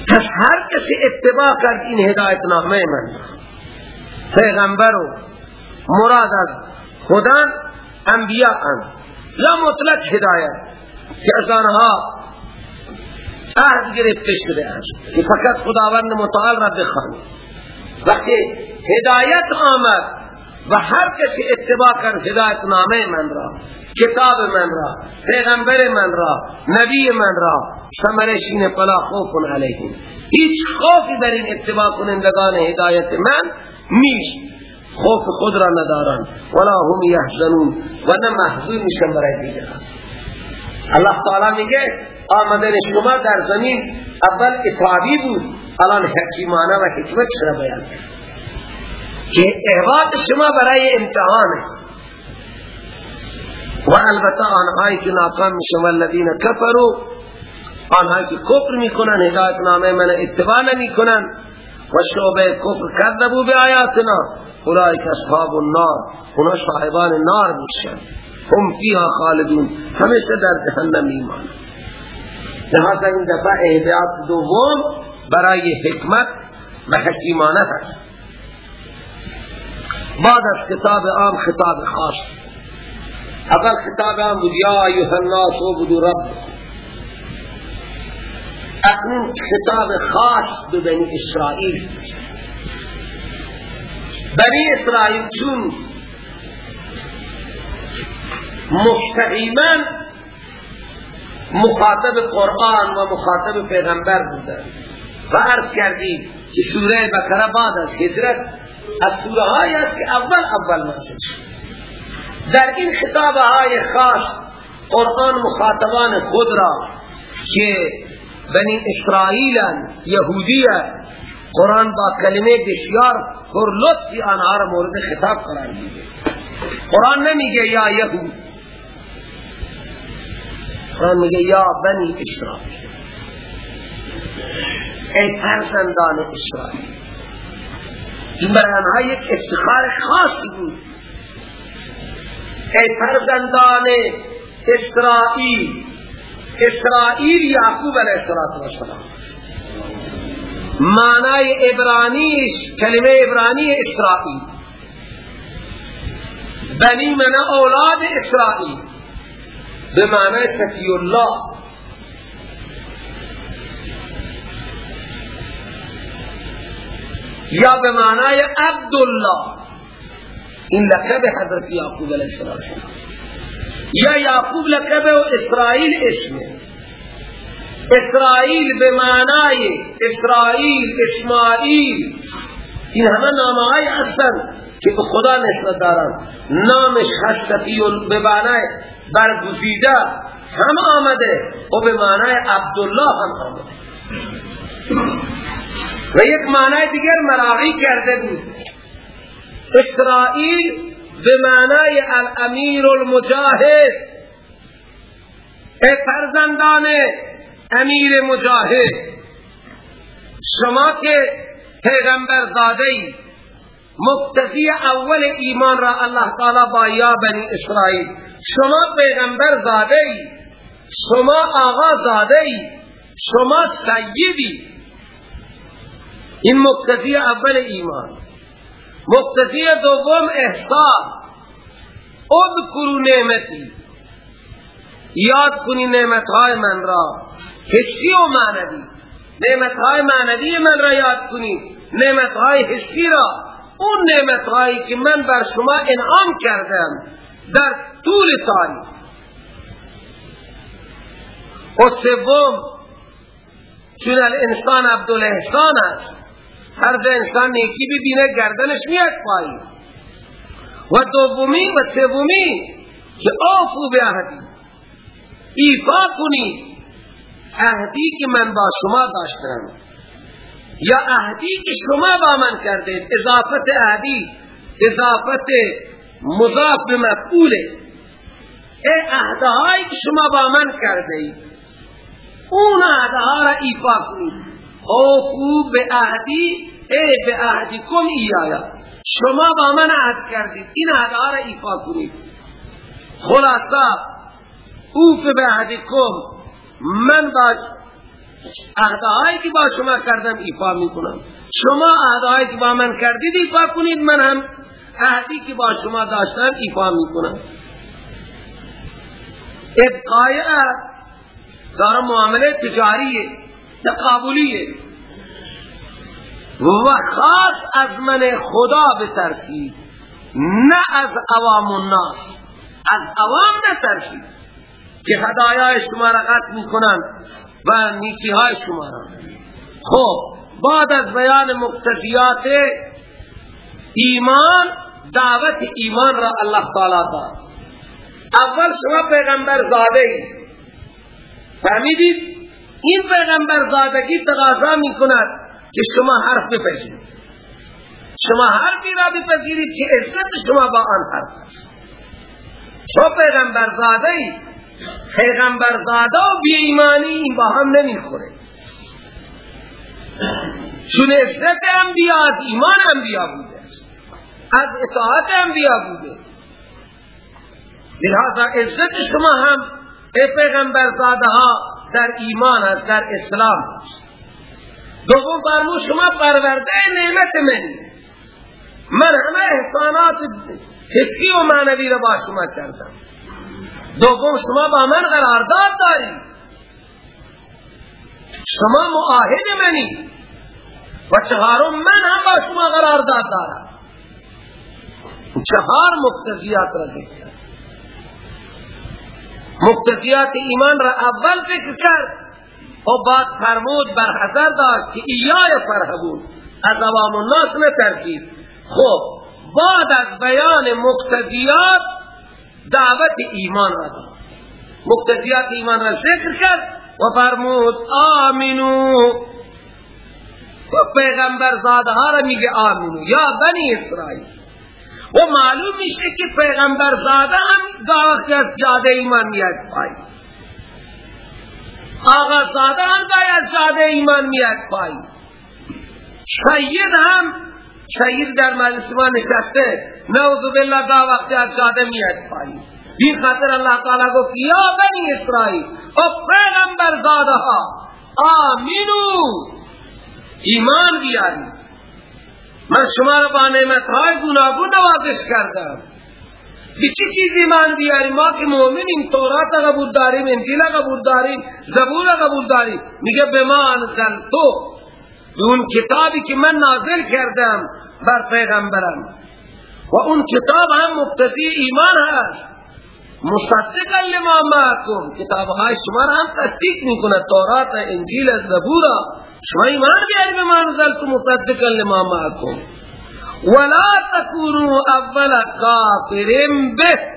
پس هر کسی اتباع کرد این هدایت نامه من. پیغمبر و مراد از خدا انبیاء ان لا مطلق هدایت. که از آنها عهد گرفته شده است. که فقط خداوند متعال را بخوانی وقتی هدایت آمد و هر کسی اتباع کرد هدایت نامه من را کتاب من را پیغمبر من را نبی من را سمرش این فلا خوف علیهم. هیچ خوفی بر این اتباع کنندگان هدایت من نیست. خوف خود را ندارن ولا هم یحزنون و نه محزون میشن برای دیگران. الله تعالی میگه آمدن شما در زمین اول اتابی بود الان حکیمانه و حکمت شما بیان که احوات شما برای امتحان و البته آنهایی که ناکام میشن والذین کفروا آنهایی که کفر می‌کنن هدایت نامه من اتباع نمی‌کنن و شعبه کفر کذبوا به آیاتنا اولئک اصحاب النار اونا صاحبان نار میشن هم فیها خالدون. همیشه در جهنم ایمان. لہذا این دفعه اهدیات دوم برای حکمت و حکیمانه هست. بعد از خطاب عام خطاب خاص. اول خطاب عام بود یا ایها الناس عبدوا رب اکنون خطاب خاص به بنی اسرائیل. بنی اسرائیل چون مستقیما مخاطب قرآن و مخاطب پیغمبر بودن و عرض کردیم که سوره بکره بعد از هجرت از سوره است که اول اول نازل در این خطاب های خاص قرآن مخاطبان خود را که بنی اسرائیل یهودی قرآن با کلمه بسیار پر لطفی آنها را مورد خطاب قرار میده قرآن نمیگه یا یهود قرآن میگه یا بنی اسرائیل. ای فرزندان اسرائیل. این برای آنها یک افتخار خاصی بود. ای فرزندان اسرائیل. اسرائیل یعقوب علیه السلام معنی ابرانیش کلمه ابرانی اسرائیل. بنی من اولاد اسرائیل. به معنی سفی الله. یا به معنی عبدالله. این لقب حضرت یعقوب علیه السلام. یا یعقوب لقب و اسرائیل اسمه اسرائیل به معنای اسرائیل اسماعیل. این همه نامه های هستند که خدا نسبت دارن نامش خستفی به معنای برگزیده هم آمده و به معنای عبدالله هم آمده. و یک معنای دیگر مراغی کرده بود. اسرائیل به معنای الامیر المجاهد. ای فرزندان امیر مجاهد شما که پیغمبر داده ای. اول ایمان را الله تعالی با یا بنی اسرائیل. شما پیغمبر داده ای. شما آغا داده ای. شما سیدی. این مقتضی اول ایمان. مقتضی دوم احسان. اذکرو نعمتی. یاد کنی نعمتهای من را. حسی و معنوی. نعمتهای معنوی من را یاد کنی. نعمتهای حسی را. اون نعمتهایی که من بر شما انعام کردم در طول تاریخ. و سوم چون الانسان عبدالاحسان است هر انسان نیکی ببینه گردنش میاد پایی و دومی و سومی که آفو به عهدی. ایفا کنی عهدی که من با شما داشتم یا عهدی که شما با من کرده اضافت عهدی اضافت مضاف به مفعوله. ای عهدهایی که شما با من کرده ای اون عهدها را ایفا کنید. اوفو به عهدی ای به عهدی کن ایایا شما با من عهد کردید این عهدها را ایفا کنید. خلاصا اوف به عهدی کن. من با عهدهایی که با شما کردم ایفا می‌کنم. شما عهدهایی که با من کردید ایفا کنید من هم عهدی که با شما داشتم ایفا می‌کنم. ابقای عهد دار معامله تجاریه تقابلیه و خاص از من خدا بترسید نه از عوام الناس. از عوام نترسید. که هدایای شما را قطع می‌کنن و نیکی های شما را. خب بعد از بیان مقتضیات ایمان دعوت ایمان را الله تعالی داد. اول شما پیغمبر زاده ای فهمیدید؟ این پیغمبر زادگی تقاضا می کند که شما حرف بپذیرید. شما حرفی را بپذیرید که عزت شما با آن حرف شما پیغمبر زاده ای پیغمبر زاده و بی ایمانی با هم نمی‌خوره. چون عزت انبیاء از ایمان انبیاء بوده از اطاعت انبیاء بوده. لذا عزت شما هم ای پیغمبر زاده ها در ایمان است در اسلام دوم فرمو شما پرورده نعمت منی. من همه احسانات حسی و معنوی را با شما کردم. دوم شما با من قرارداد داری شما معاهد منی. و چهارم من هم با شما قرارداد دارم. چهار مقتضیات را ذکر مقتضیات ایمان را اول فکر کرد. و بعد فرمود بر حضر داشت که ایای فرهبون از عوام الناس نترکید خب بعد از بیان مقتضیات دعوت ایمان را داد. مقتضیات ایمان را ذکر کرد و فرمود آمینو. و پیغمبر زاده ها را میگه آمینو. یا بنی اسرائیل. و معلوم میشه که پیغمبر زاده هم گاهی از جاده ایمان میاد پای آقا زاده هم گاهی از جاده ایمان میاد پای سید هم سید در مجلس ما نشسته. نعوذ بالله دا وقت از جاده میاد پای بی خاطر اللہ تعالی گفت یا بنی اسرائیل و پیغمبر زاده ها آمینو. ایمان بیاری من شما را با نعمت های گوناگون نوازش کردم. به چی چیزی ایمان بیاری؟ ما که مؤمنیم تورات قبول داریم انجیل قبول داریم زبور قبول داریم. میگه به ما انزل تو. اون کتابی که من نازل کردم بر پیغمبرم. و اون کتاب هم مقتضی ایمان هست. مصدقا لما معکم. کتاب های شما را هم تصدیق می‌کنه تورات انجیل زبور. شما ایمان بیاری به منزل تو مصدقا لما معکم. ولا تکونوا اول کافر به.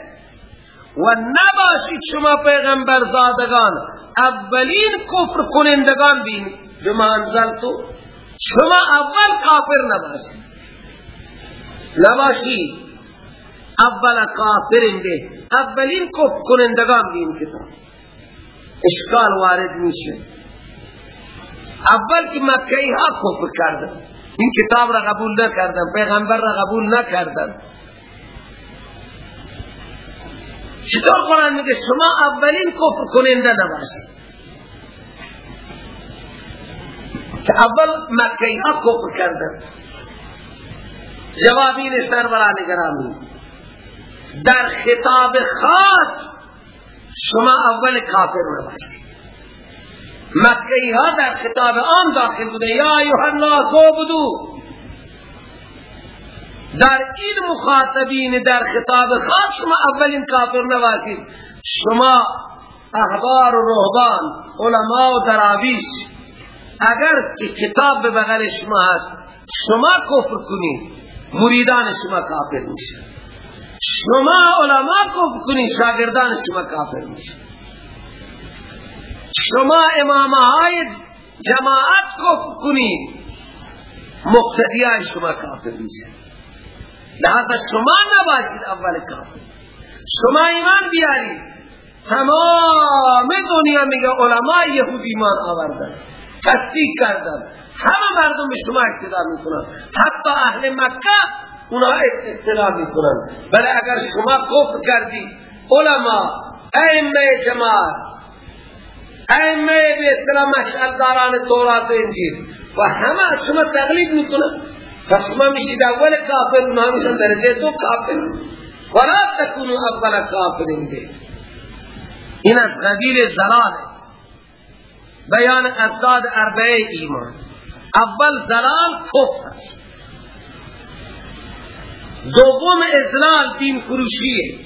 و نباشید شما پیغمبر زادگان. اولین کفر کنندگان بین. به منزل تو شما اول کافر نباشید نباشید اول کافر به اولین کف کنندگان این کتاب اشکال وارد میشه. اول که مکهی ها کفر کردن. این کتاب را قبول نکردن. پیغمبر را قبول نکردن. چطور قرآن میگه؟ شما اولین کفر کننده نباشید اول مکهی ها کفر کردن. جوابین سروران گرامی در خطاب خاص شما اول کافر نباشید مکهی ها در خطاب عام داخل بوده. یا ایوها الناس عبدو در این مخاطبین در خطاب خاص شما اولین کافر نباشید شما احبار و رهبان علماء و دراویش اگر که کتاب به بغل شما هست شما کفر کنید مریدان شما کافر میشه شما علماء کفر کنید شاگردان شما کافر میشه شما امام های جماعت کفر کنید مقتدیان شما کافر میشه لحظه شما نباشید اول کافر. شما ایمان بیارید. تمام دنیا میگه علماء یهود ایمان آوردن. تصدیق کردن. همه مردم به شما اقتدا می‌کنن. حتی اهل مکه اونا اقتدا می‌کنن. ولی اگر شما کفر کردی علماء ائمه جماعت ائمه به اسلام مشعل داران تورات انجیل و همه شما تقلید می‌کنن. پس شما میشید اول کافر اونا میشن درجه دو کافر. ولا تکونو اول کافر انده این از غدیر زلاله بیان ازداد اربعه ایمان. اول زلال کفر دوم ازلال دین فروشیه.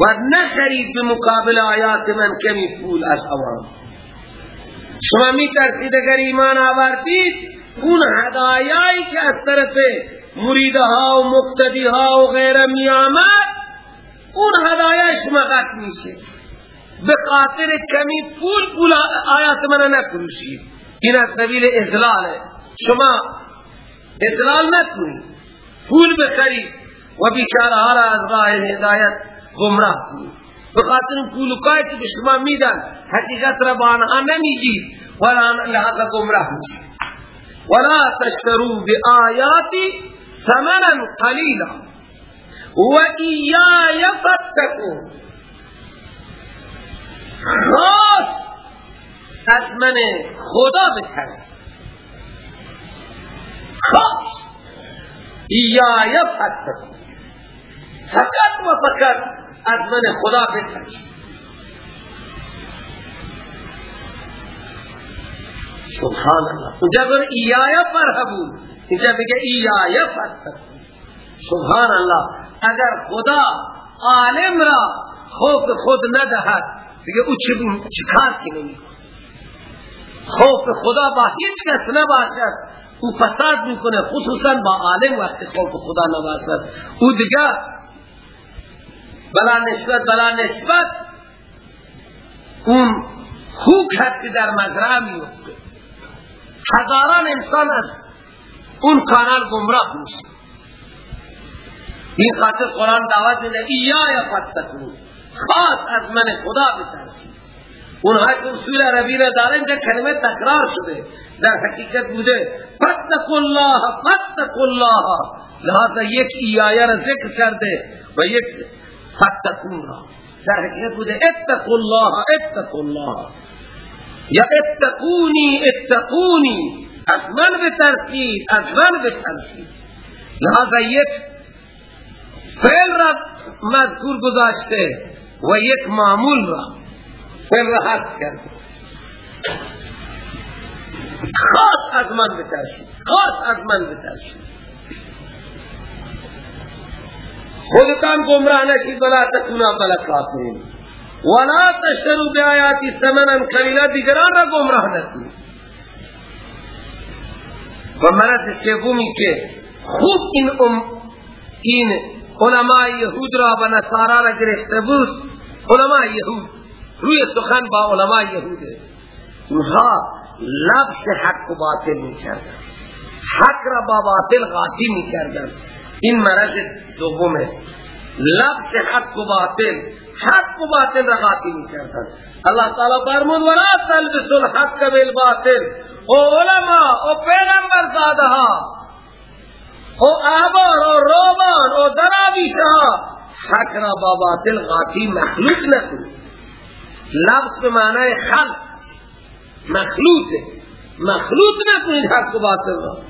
و نخرید به مقابل آیات من کمی پول از عوام. شما می ترسید اگر ایمان آوردید؟ اون هدایایی که از طرف مریدها و مقتدیها و غیره می آمد اون هدایای شما میشه. به خاطر کمی پول پول آیات من نفروشید این از ازلاله شما ازلال نکنید پول بخرید و بیچاره ها را از راه هدایت گمراه کنید به خاطر پول که به شما میدن حقیقت را با آنها نمیگید ولا لحظه گمراه میشید ولا تشترو بآیاتی ثمنا قلیلا. و ایای فتکون خاص از من خدا بترس خاص ایای فتکون فقط و فقط از من خدا بترس سبحان الله اونجا گوه ایای فرهبون اینجا بگه ایای فتکون سبحان الله اگر خدا عالم را خوف خود ندهد دیگه او چه کار که نمی خوف خدا با هیچ کس نباشد. او فساد می‌کنه خصوصا با عالم وقت خوف خدا نباشد. او دیگه بلا نسبت بلا نسبت اون خوک هست که در مزرعه میفته هزاران انسان از اون کانال گمراه میشه. این خاطر قرآن دعوت دیده ایای فتتکون خاص از من خدا بترسید. اونها که اصول عربی را دارن که کلمه تکرار شده. در حقیقت بوده فتق الله فتق الله. لہذا یک ایایه را ذکر کرده و یک فتقون را. در حقیقت بوده اتق الله اتق الله. یا اتقونی اتقونی. از من بترسید از من بترسید. لہذا یک فعل را مذکور گذاشته. و یک معمول را کرد. خاص از من بترسید خاص از من بترسید. خودتان گمراه نشید ولا تکونا بلا کافرین ولا تشترو بی آیاتی ثمنا قلیلا دیگران را گمراه نکنید. و مرض سومی که خوب این ام این علماء یهود را و نصارا را گرفته بود. علماء یهود روی سخن با علماء یهود اونها لبس حق و باطل می کردن حق را با باطل غاطی می کردن این مرض دومه. لفظ حق و باطل حق و باطل را قاطی می‌کردن اللہ تعالی فرمود ولا تلبسوا الحق بالباطل. او علماء او پیغمبر زاده ها او احبار او روبان او دراویش ها حق را با باطل قاطی مخلوق نکن. لفظ به معنی خلق مخلوط مخلوط نکنید حق و باطل را.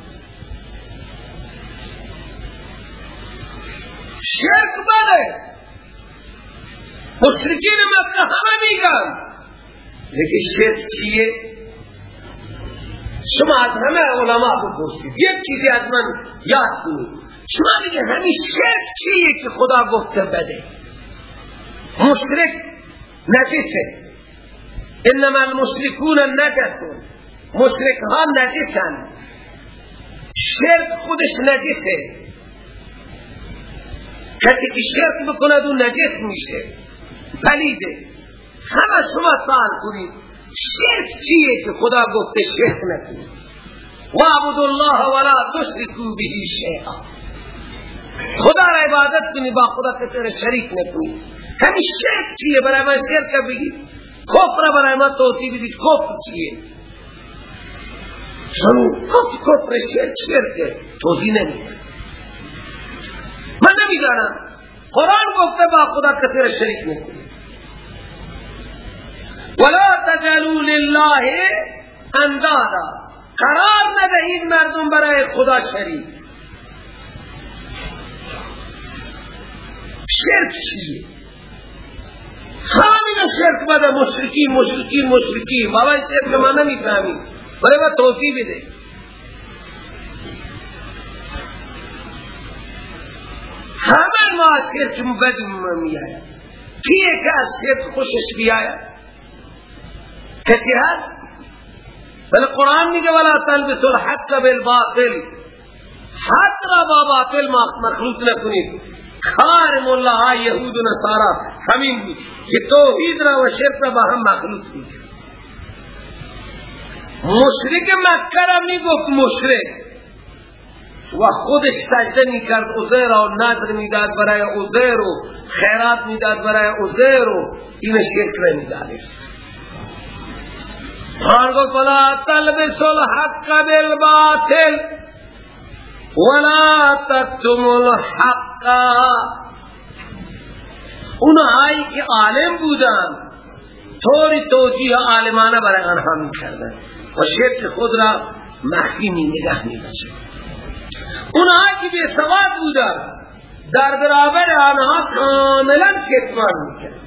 شرک بده. مشرکین مکه همه میگن. لیکن شرک چیه؟ شما از همه علماء بپرسید. یک چیزی از من یاد کنید. شما میگه همین شرک چیه که خدا گفته بده؟ مشرک نجسه. انما المشرکون نجسون. مشرک ها نجسن. شرک خودش نجسه. کسی که شرک بکنه دو نجس میشه. پلیده. همه شما سال کنید. شرک چیه که خدا گفته شرک نکنید وعبد الله ولا تشرکو به شیئا. خدا را عبادت کنی با خدا کسی شریک نکنی. همین شرک چیه؟ برای من شرک بگید کفر برای من توصیح بدید. کفر چیه؟ شنو کفر شرک شرک. توضیح نمیده من نمی‌دانم. قرآن گفته با خدا را شریک نکنی. ولا تجلوا لله اندادا قرار ندهید مردم برای خدا شریک. شرک چیه؟ همین شرک بده مشرکی مشرکی مشرکی بابا شرک ما نمی‌فهمیم. برای ما توضیح بده. همه ما از شرک بدون می آید کیه که از شرک خوشش بیاید؟ کسی هست بل قرآن میگه ولا تلبسوا الحق بالباطل. حق را با باطل مخلوط نکنید. کار مولا ها یهود و نصارا همین بود که توحید را و شرک را با هم مخلوط بود. مشرک مکه را می‌گفت مشرک. و خودش سجده می‌کرد عزیر و نظر می‌داد برای عزیر و خیرات می‌داد برای عزیر و این شرک نمی‌دانست فرقو فلا تلبسوا الحق بالباطل ولا تكتموا الحق اونهایی که عالم بودن طوری توجیه عالمانه برای آنها می کردن و شرک خود را مخفی می نگه می بچه اونهایی که بی سواد بودن در برابر آنها کاملا کتمان می کردن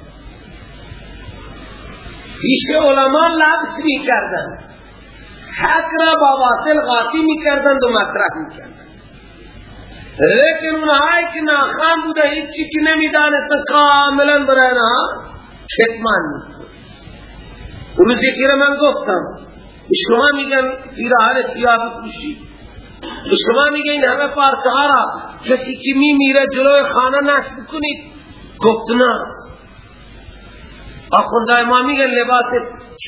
پیش علمان لبس می کردن حق را با باطل غاطی می کردن و مطرح می کردن لیکن اونهایی که ناخان بوده هیچی که نمی دانستن کاملا برای نها کتمان می اونو ذکر من گفتم شما میگن پیراهن سیاه بپوشید شما این همه پارچه را کسی که می میره جلوی خانه نشت بکنید گفت نه. آخوندهای ما میگن لباس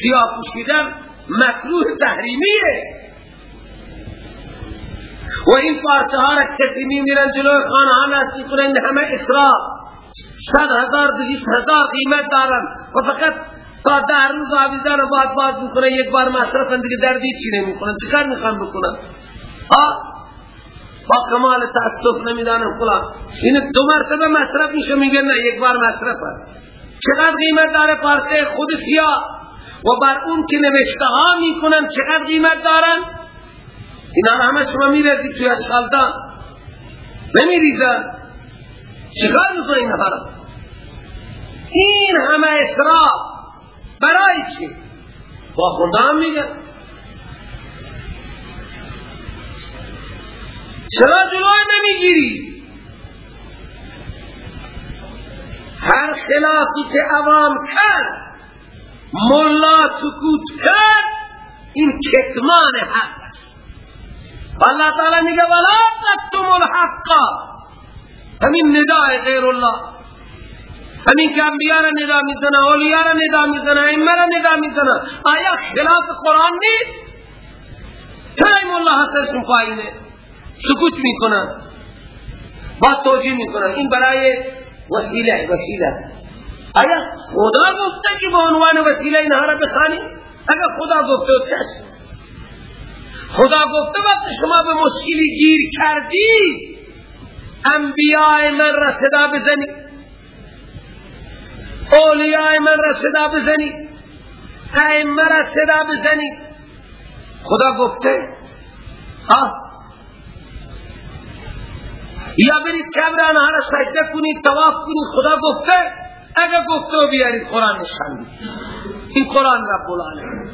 سیاه پوشیدن مکروه تحریمیه. و این پارچه ها را کسی میمیرن جلوی خانه ها نستی کنند همه اصراف صد هزار دویست هزار قیمت دارن. و فقط تا ده روز آویزان باید باز بکنن یک بار مصرفن دیگه دردی چی نمی کنن چکار می‌خوان بکنن؟ ها با کمال تأسف نمی‌دانم فلان این دو مرتبه مصرف میشه میگن نه یک بار مصرف هست چقدر قیمت داره پارچه خود سیاه؟ و بر اون که نوشته ها می‌کنن چقدر قیمت دارن؟ اینا همه شما میرزی توی اشغالدان نمیریزن چقدر می‌کنه این را این همه اسراف برای چی؟ با خدا میگن. چرا جلوی نمی‌گیری؟ هر خلافی که عوام کرد ملا سکوت کرد این کتمان حق است. اللہ تعالی میگه ولا تکتم الحق. همین ندای غیر الله همین که انبیاء را ندا می‌زنه اولیاء را ندا می‌زنه ایمه را ندا می‌زنه. آیا خلاف قرآن نیست؟ چرا الله حسرشون پایینه سکوت می‌کنن با توجیه می‌کنن این برای وسیله وسیله. آیا خدا گفته که به عنوان وسیله اینها را بخانی اگر خدا گفته چشم. خدا گفته وقت شما به مشکلی گیر کردی انبیاء من را صدا بزنی. اولیاء من را صدا بزنی. ائمه را صدا بزنی. خدا گفته؟ ها؟ یا برید کبر آنها را سجده کنید تواف کنید خدا گفته اگر گفته و بیارید قرآن نشان این قرآن رب العالمین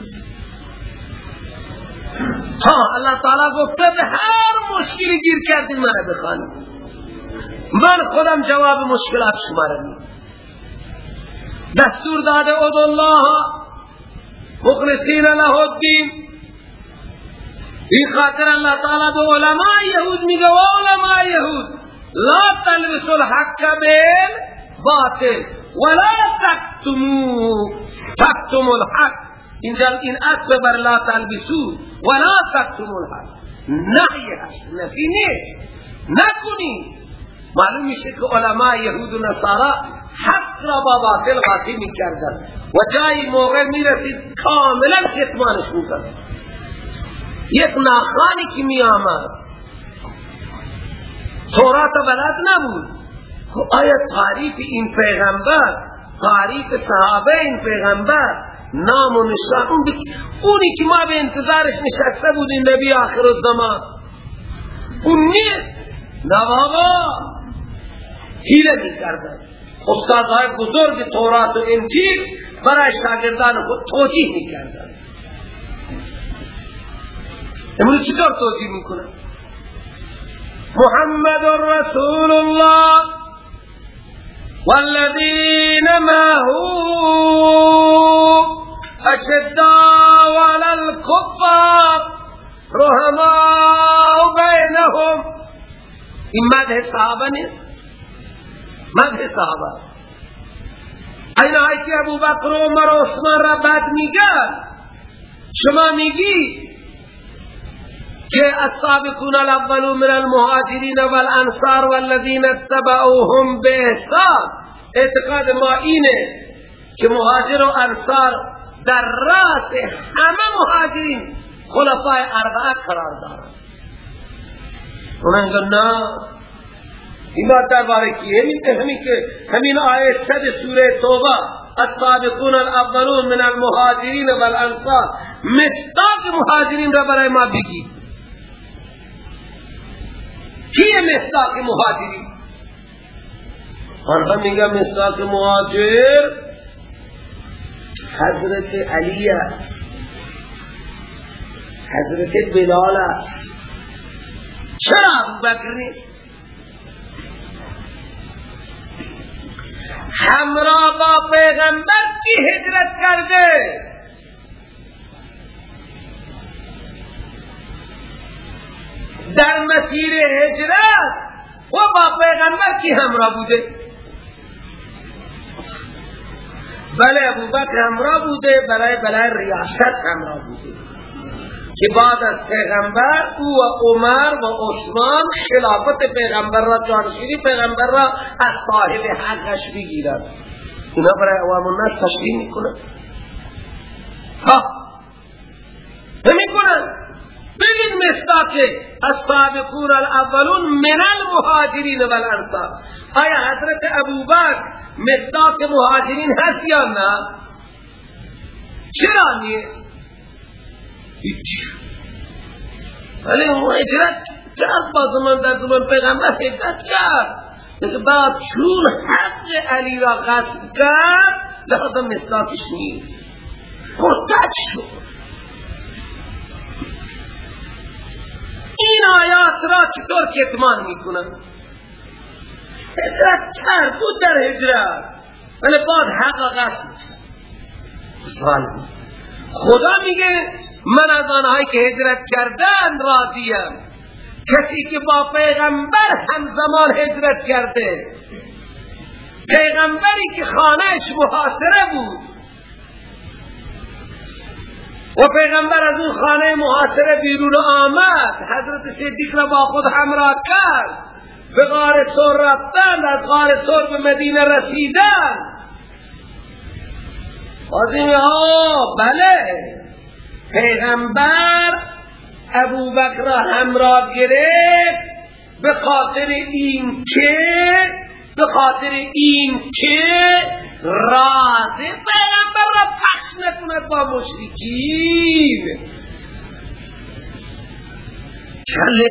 ها الله تعالی گفته به هر مشکلی گیر کردین من بخوانید. من خودم جواب مشکلات شما را دستور داده اد الله مخلصین له الدین این خاطر اللہ تعالی به علماء یهود میگه و علماء یهود لا تلبسوا الحق بال باطل ولا تكتموا تكتموا الحق. اینجا این عطف بر لا تلبسوا ولا تكتموا الحق. نهی هست نفی نیست نکنی. معلوم میشه که علماء یهود و نصارا حق را با باطل قاطی می‌کردن. و جایی موقع می‌رسید کاملا کتمانش می‌کردن یک ناخانی که می آمد تورات بلد نبود. آیا تعریف این پیغمبر تعریف صحابه این پیغمبر نام و نشان اونی که ما به انتظارش نشسته بودیم نبی آخر الزمان؟ اون نیست. نوابا حیله می کردن استادهای بزرگ تورات و انجیل برای شاگردان خود توجیه می امروز چطور توجیه می‌کنه محمد رسول الله والذین معه اشداء على الكفار رحماء بینهم. این مده صحابه نیست؟ مده صحابه. این آیتی که ابو بکر و عمر و عثمان را بد میگن. شما میگی کہ السابقون الاولون من المهاجرین والأنصار والذین اتبعوهم بإحسان. اعتقاد ما اینه که مهاجر و انصار در راس همه مهاجرین خلفای اربعه قرار دارند. اونها نه. این بات درباره کیه همین که همین آیه صد سوره توبه. السابقون الاولون من المهاجرین والانصار. مستاق مهاجرین را برای ما بگید. کیه مصداق مهاجری آنها میگه مصداق مهاجر حضرت علی است حضرت بلال است چرا ابو بکر نیست؟ همراه با پیغمبر کی هجرت کرده؟ در مسیر هجرت. و با پیغمبر کی همراه بوده؟ بله ابو بکر همراه بوده برای برای ریاست همراه بوده. که بعد از پیغمبر او و عمر و عثمان خلافت پیغمبر را جانشینی پیغمبر را از صاحب حقش بگیرد اینا برای عوام الناس تشریح می‌کنن. ها نمی‌کنن. بگید مصداق السابقون الاولون من المهاجرین والانصار. آیا حضرت ابوبکر مصداق مهاجرین هست یا نه؟ چرا نیست؟ هیچ. ولی هجرت کرد با زمان در زمان پیغمبر هجرت کرد؟ لیکن بعد چون حق علی را غصب کرد لحظه مصداقش نیست. مرتد شد. این آیات را چطور کتمان می‌کنن هجرت کرد بود در هجرت ولی بعد حق غصب خدا میگه من از آنهایی که هجرت کردن راضیم. کسی که با پیغمبر همزمان هجرت کرده. پیغمبری که خانهش محاصره بود. و پیغمبر از اون خانه محاصره بیرون آمد. حضرت صدیق را با خود همراه کرد. به غار سور رفتن از غار سور به مدینه رسیدن بازیم ها بله. پیغمبر ابو بکر همراه گرفت. به خاطر این که به خاطر این که راز پیغمبر را پخش نکند با مشرکین. چله.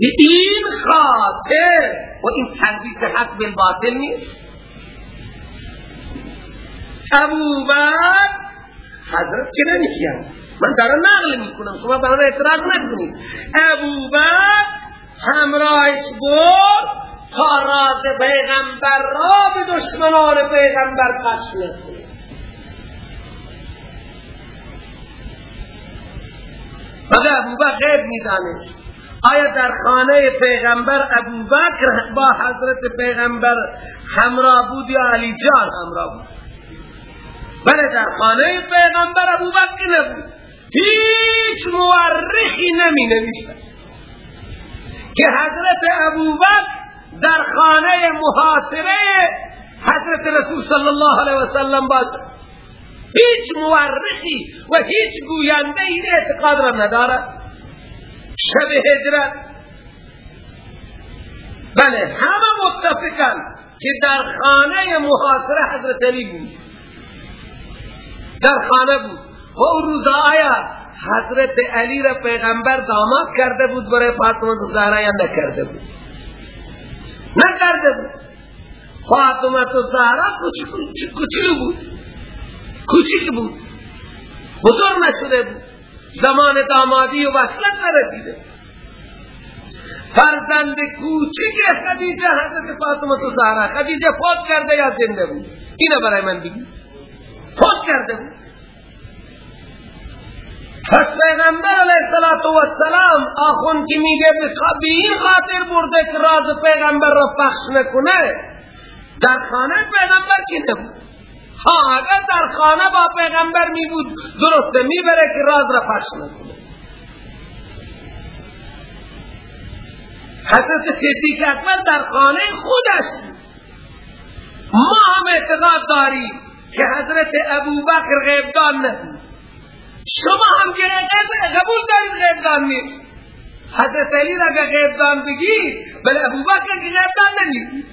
به این خاطر. و این تلبیس حق بالباطل نیست. ابو بکر حضرت که نمیشیم من دارم نقل می‌کنم. شما برای اعتراض نکنید. ابو بکر همراهش برد تا راز پیغمبر را به دشمنان پیغمبر پخش نکنه مگر ابو بکر غیب می‌دانست. آیا در خانه پیغمبر ابو بکر با حضرت پیغمبر همراه بود یا علی جان همراه بود؟ بله در خانه پیغمبر ابو بکر نبود. هیچ مورخی نمی نویسد که حضرت ابو بکر در خانه محاصره حضرت رسول صلی الله علیه وسلم باشد هیچ مورخی و هیچ گوینده این اعتقاد را ندارد. شب هجرت. بله همه متفقن که در خانه محاصره حضرت علی بود. در خانه بود. و اون آیا حضرت علی را پیغمبر داماد کرده بود برای فاطمه زهرا یا نکرده بود. نکرده بود. فاطمه زهرا کچلو بود. کوچیک بود. بزرگ نشده بود. زمان دامادی و وصلت نرسیده فرزند کوچک خدیجه حضرت فاطمه زهرا. خدیجه فوت کرده یا زنده بود؟ اینو برای من بگی فوت کرده بود. پس پیغمبر علیه السلام آخون که میگه به این خاطر برده که راز پیغمبر را پخش نکنه در خانه پیغمبر که نبود؟ ها اگر در خانه با پیغمبر می بود درسته می‌بره که راز را پخش نکنه. حضرت صدیق اکبر در خانه خودش ما هم اعتقاد داریم که حضرت ابو بکر غیبدان نبود. شما هم قبول دارید غیبدان نیست حضرت علی را که غیبدان بگی بله ابو بکر که غیبدان نمیگی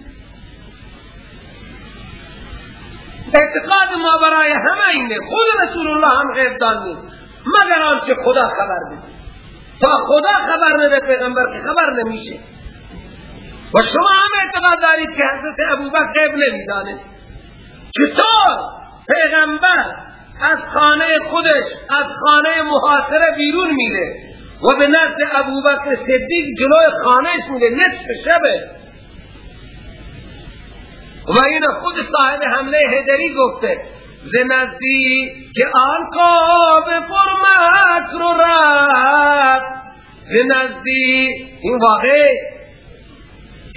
اعتقاد ما برای همه اینه خود رسول الله هم غیبدان نیست مگر آنچه خدا خبر بده. تا خدا خبر نده پیغمبر که خبر نمیشه. و شما هم اعتقاد دارید که حضرت ابو بکر غیب نمی‌دانست. چطور؟ پیغمبر از خانه خودش از خانه محاصره بیرون میره و به نزد ابوبکر صدیق جلوی خانهش میره نصف شبه. و این خود صاحب حمله هدری گفته زنزدی که آن قوم پر مکر و رفت این واقع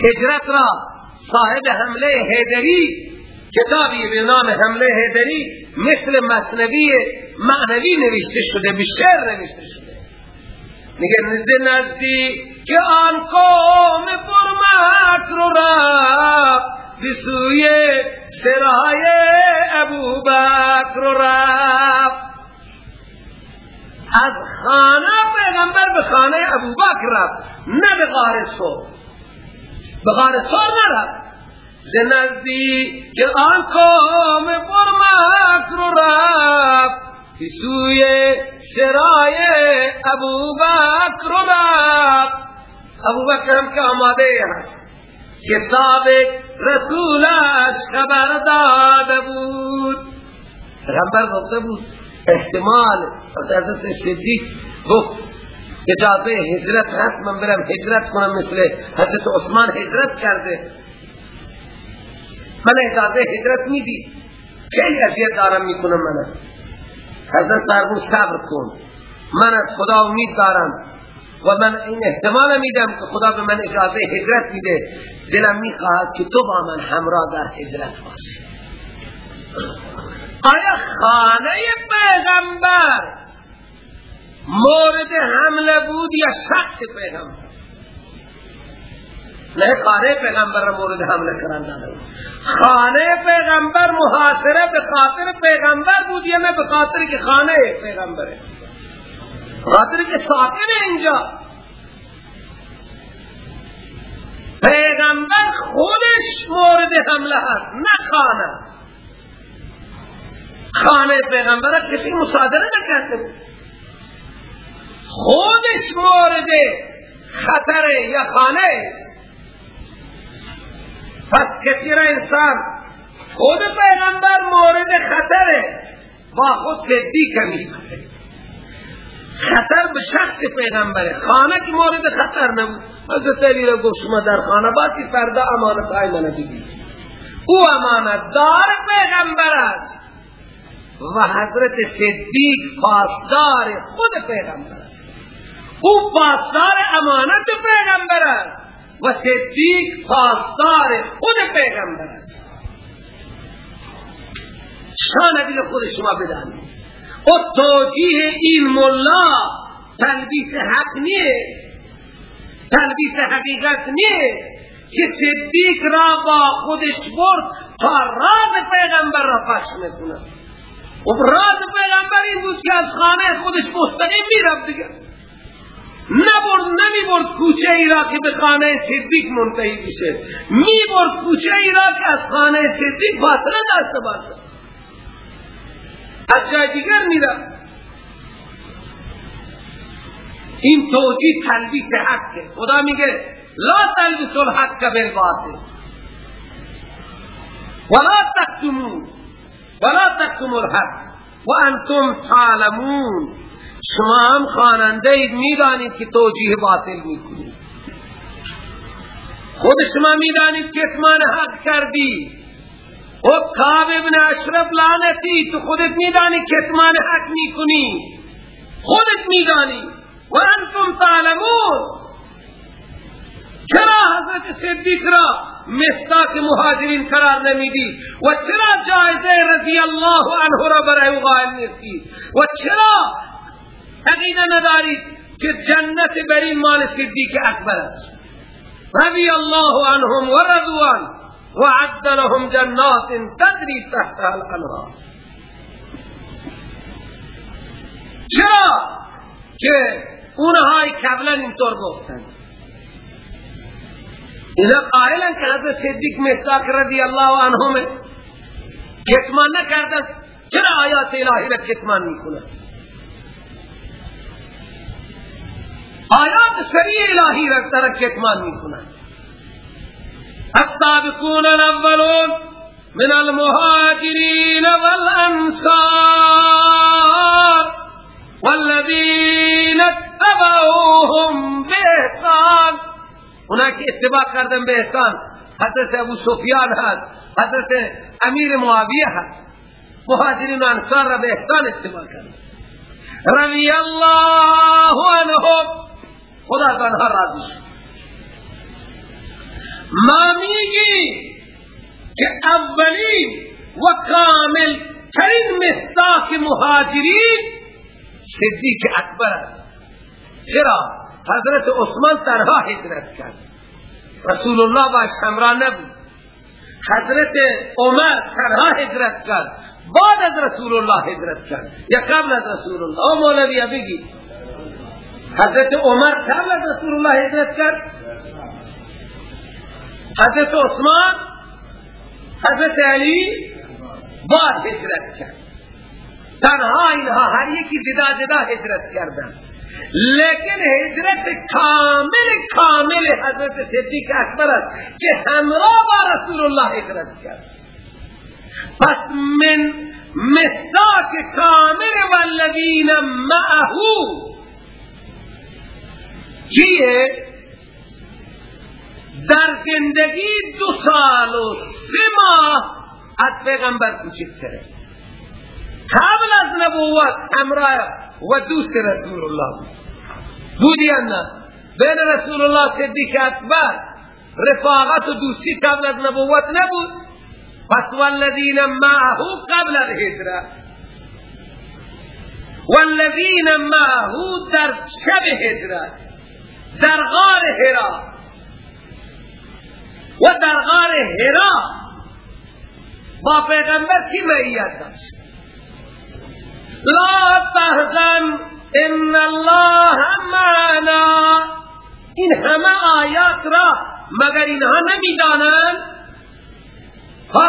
هجرت را صاحب حمله هدری کتابی به نام حمله هدری مثل مصنوی معنوی نوشته شده به شعر نوشته شده. میگه نزد نزدی که آن قوم پر رو رفت بسوی سرای ابو بکر رفت. از خانه پیغمبر به خانه ابو بکر رفت نه به غار سور به غار نرفت. زنزدی که آن قوم برمکر رفت سوی سرای ابو بکر رفت. ابو بکر هم که آماده هست. که سابق رسولش خبر داده بود. پیغمبر گفته بود احتمال حضرت صدیق گفت اجازه هجرت هست من برم هجرت کنم مثل حضرت عثمان هجرت کرده. من اجازه هجرت میدی. خیلی اذیت دارم می‌کنم من حضرت فرمون صبر کن. من از خدا امید دارم و من این احتمال میدم که خدا به من اجازه هجرت میده. دلم می‌خواهد که تو با من همراه در هجرت باشی. آیا خانه پیغمبر مورد حمله بود یا شخص پیغمبر؟ نه خانه پیغمبر مورد حمله کران داده خانه پیغمبر محاصره به خاطر پیغمبر بود یا نه؟ به خاطر که خانه پیغمبره. خاطر که ساکن اینجا. پیغمبر خودش مورد حمله هست نه خانه. خانه پیغمبر کسی مصادره نکرده خودش مورد خطر یا خانه است. پس کسی را انسان خود پیغمبر مورد خطره با خود صدیق می‌بره خطر به شخص پیغمبره. خانه که مورد خطر نبود. حضرت علی را گفت شما در خانه باسی فردا امانت های منو بگید او امانت دار پیغمبر است. و حضرت صدیق پاسدار خود پیغمبر است. او پاسدار امانت پیغمبر است. و صدیق پاسدار خود پیغمبر است. شان دیگه خود شما بدانید. و توجیه این ملا تلبیس حق نیست. تلبیس حقیقت نیست که صدیق را با خودش برد تا راز پیغمبر را پخش می‌کنه و راز پیغمبر این بود که از خانه خودش مستقیم می‌رفت دیگه. نبرد نمی برد کوچه ای را که به خانه صدیق منتهی بشه می برد کوچه ای را که از خانه صدیق فاصله داشته باشه از جای دیگر میرم. این توجیه تلبیس حقه. خدا میگه لا تلبس الحق بالباطل. ولا تکتمون ولا تکتم الحق. و انتم تعلمون. شما هم خواننده اید می‌دانید که توجیه باطل می‌کنید. خود شما می‌دانید که اتمان حق کردی. او کعب ابن اشرف لعنتی تو خودت میدانی کتمان حق می‌کنی. خودت میدانی. و انتم تعلمون. چرا حضرت صدیق را مستاق مهاجرین قرار نمیدی و چرا جایزه رضی الله عنه را برای او قائل نیستی و چرا عقیده ندارید که جنت برین مال صدیق اکبر است. رضی الله عنهم و رضوان وعد لهم جنات تجری تحتها الانهار. چرا که اونهایی قبلا اینطور گفتن؟ اینا قائلن که حضرت صدیق مصداق رضی الله عنهم کتمان نکردن چرا آیات الهی را کتمان می‌کنن؟ آیات سریع الهی را ترک کتمان میکنن. السابقون الاولون من المهاجرين والأنصار والذين اتبعوهم بإحسان. که اتباع کردن به احسان. حضرت ابو سفیان هست. حضرت امیر معاویه هست. مهاجرین انصار را به احسان اتباع کردن. رضی الله عنهم. خدا آنها راضی شد. ما میگی که اولین و کامل ترین مصداق مهاجرین صدیق اکبر است. چرا؟ حضرت عثمان تنها هجرت کرد. رسول الله باش همراه نبود. حضرت عمر تنها هجرت کرد. بعد از رسول الله هجرت کرد. یا قبل از رسول الله او مولوی بگی. حضرت عمر قبل از رسول الله هجرت کرد؟ حضرت عثمان؟ حضرت علی؟ بعد هجرت کرد. تنها اینها هر یکی جدا جدا هجرت کردن لیکن هجرت کامل کامل حضرت صدیق اکبر است که همراه با رسول الله هجرت کرد. پس من مصداق کامل والذین معهو چیه؟ در زندگی دو سال و سه ماه از پیغمبر کوچکتره قبل از نبوت همراه و دوست رسول الله بودی نه؟ بین رسول الله صدیق اکبر رفاقت و دوستی قبل از نبوت نبود. پس والذین معه قبل الهجره والذین معه در شب هجرت در غار حرا. و در غار هرا با پیغمبر کی معیت داشت؟ لا تحزن ان الله معنا. این همه آیات را مگر اینها نمی‌دانند؟ ها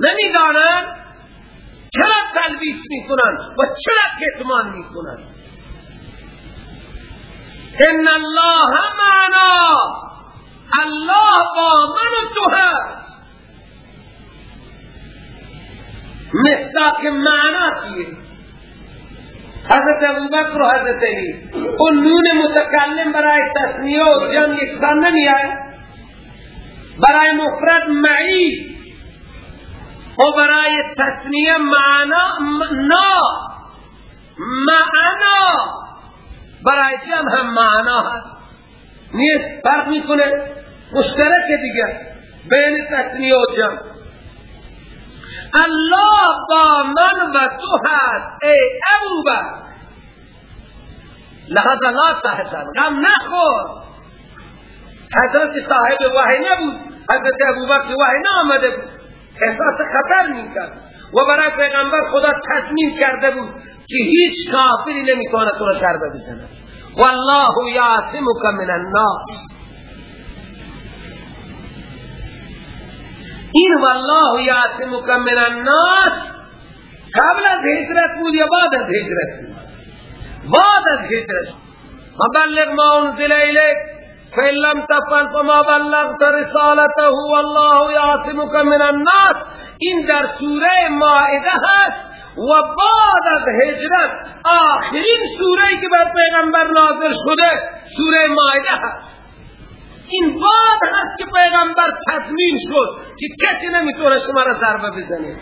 نمی‌دانند؟ چرا تلبیس می‌کنند؟ و چرا کتمان می‌کنند؟ ان الله معنا. الله با من و تو هست. مصداق معنا چیه؟ حضرت ابو بکر و حضرت علی. اون نون متکلم برای تصنیه و جمع یکسان نمی آئے برای مفرد معی. و برای تصنیه معنا نا. معنا. برای جمع هم معنا هست؟ نیست فرق می‌کنه. مشترک دیگه. بین تصنیه و جمع. الله با من و تو هست ای ابو بکر لحظه لا تحزن غم نخور. حضرت صاحب وحی نبود. حضرت ابو بکر وحی نامده بود. احساس خطر می‌کرد. و برای پیغمبر خدا تصمیم کرده بود که هیچ کافری نمی‌تونه تو را ضربه بزنه والله یعصمک من الناس. این والله یعصمک من الناس قبل از هجرت بود یا بعد از هجرت بود؟ بعد از هجرت. مبلغ ما انزل الیک. فإن لم تفعل فما بلغت رسالته والله یعصمک من الناس این در سوره مائده هست و بعد از هجرت آخرین سوره که بر پیغمبر نازل شده سوره مائده هست. این بعد هست که پیغمبر تضمین شد که کسی نمی‌تونه شما را ضربه بزنه.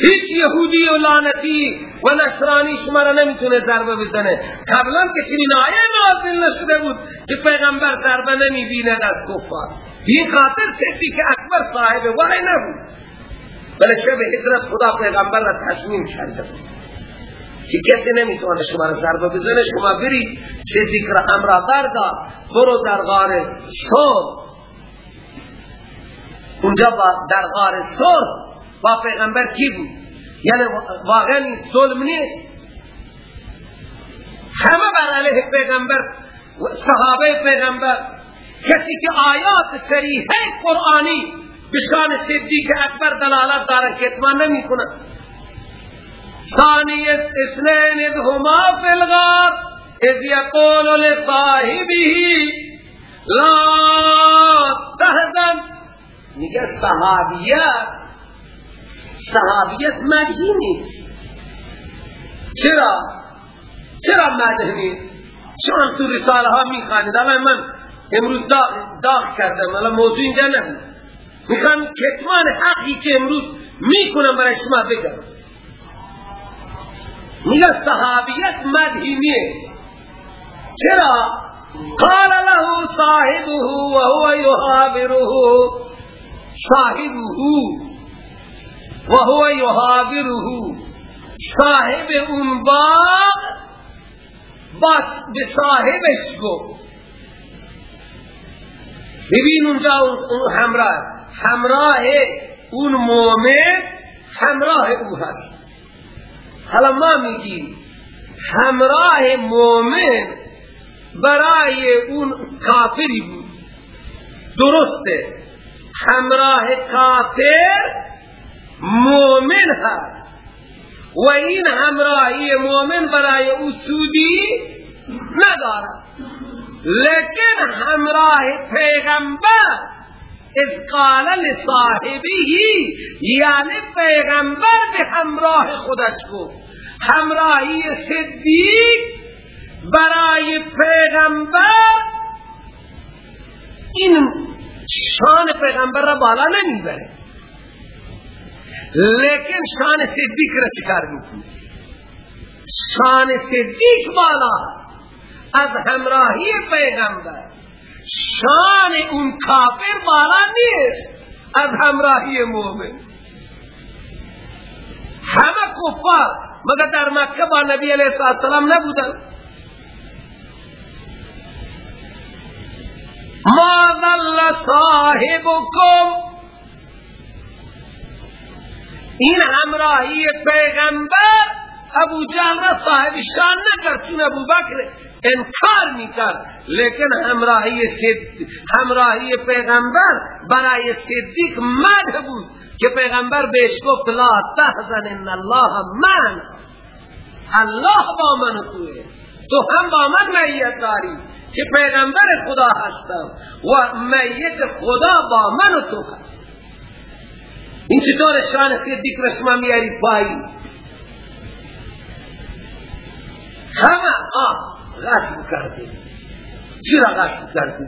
هیچ یهودی و لعنتی و نصرانی شما را نمی‌تونه ضربه بزنه. قبلا که چنین آیه نازل نشده بود که پیغمبر ضربه نمی‌بیند از کفار. این خاطر صدیق اکبر صاحب وحی نبود. بله شب حضرت خدا پیغمبر را تضمین کرده بود. که کسی نمی‌تونه شما را ضربه بزنه شما برید چه ذکر همراه بردا برو در غار سور اونجا در غار سور با پیغمبر کی بود؟ یعنی واقعا ظلم نیست. همه بر علیه پیغمبر صحابه پیغمبر کسی که آیات صریحه قرآنی بشان صدیق اکبر دلالت داره کتمان نمی کنه ثانی اثنین هما فی الغار اذ یقول لصاحبه لا تهزن میگه صحابیت صحابیت مدهی نیست. چرا؟ چرا مدهی نیست؟ چون تو رساله ها می‌خواند الان من امروز داغ کردم. الان موضوع اینجا نبود. می‌خوام کتمان حقی که امروز می‌کنم برای شما بگم. میگه صحابیت مدهی نیست. چرا؟ قال له صاحبه وهو يحاوره صاحبه وهو يحاوره صاحب اون باغ به صاحبش گفت. ببین اونجا اون همراه. همراه اون مومن همراه او هست. حالا ما میگیم همراه مومن برای اون کافری بود. درسته. همراه کافر مومن هست و این همراهی مومن برای او سودی ندارد. لیکن همراه پیغمبر از قال لصاحبه یعنی پیغمبر به همراه خودش گفت همراهی صدیق برای پیغمبر این شان پیغمبر را بالا نمی‌بره. لیکن شان صدیق را چکار می‌کنه شان صدیق بالا. از همراهی پیغمبر. شان اون کافر بالا نیست. از همراهی مومن. همه کفار مگر در مکه با نبی علیہ السلام نبودن؟ ما ذل صاحبكم این همراهی پیغمبر ابو جهل را صاحب شان نکرد. چون ابو بکر انکار می‌کرد. لیکن همراهی همراهی پیغمبر برای صدیق مدح بود که پیغمبر بهش گفت لا تحزن ان الله من الله با من توه. تو هم با من میت داری که پیغمبر خدا هستم و میت خدا با من تو هست. این چطور شان صدیق را شما میارید پایی؟ همه آه غصب کردی چرا غصب کردی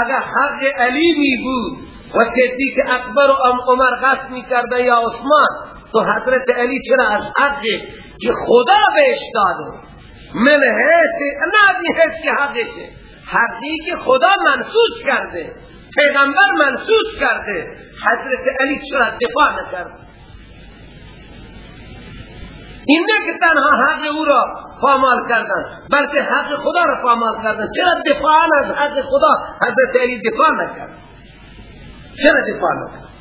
اگر حق علی می بود و صدیق اکبر و عمر غصب می کرده یا عثمان تو حضرت علی چرا از حقی که خدا بهش داده؟ من حیث نه دی حیث که حقشه. حقی که خدا منسوس کرده. پیغمبر منسوس کرده. حضرت علی چرا دفاع نکرد؟ این نه که تنها حق او را پامال کردن بلکه حق خدا را پامال کردن. چرا دفاع از حق خدا حضرت علی دفاع نکرد؟ چرا دفاع نکرد؟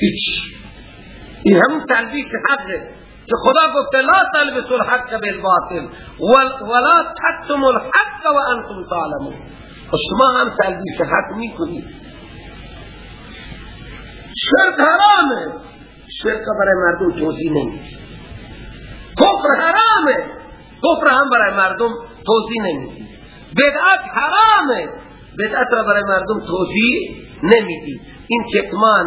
هیچ. این هم تلبیس حقه که خدا گفت لا تلبسوا الحق بالباطل ولا تكتموا الحق وانتم تعلمون. و شما هم تلبیس حق می‌کنید. شرک حرامه. شرک برای مردم توضیح نمی‌دید کفر حرامه. کفر هم برای مردم توضیح نمی‌دید بدعت حرامه. بدعت را برای مردم توضیح نمی‌دید این کتمان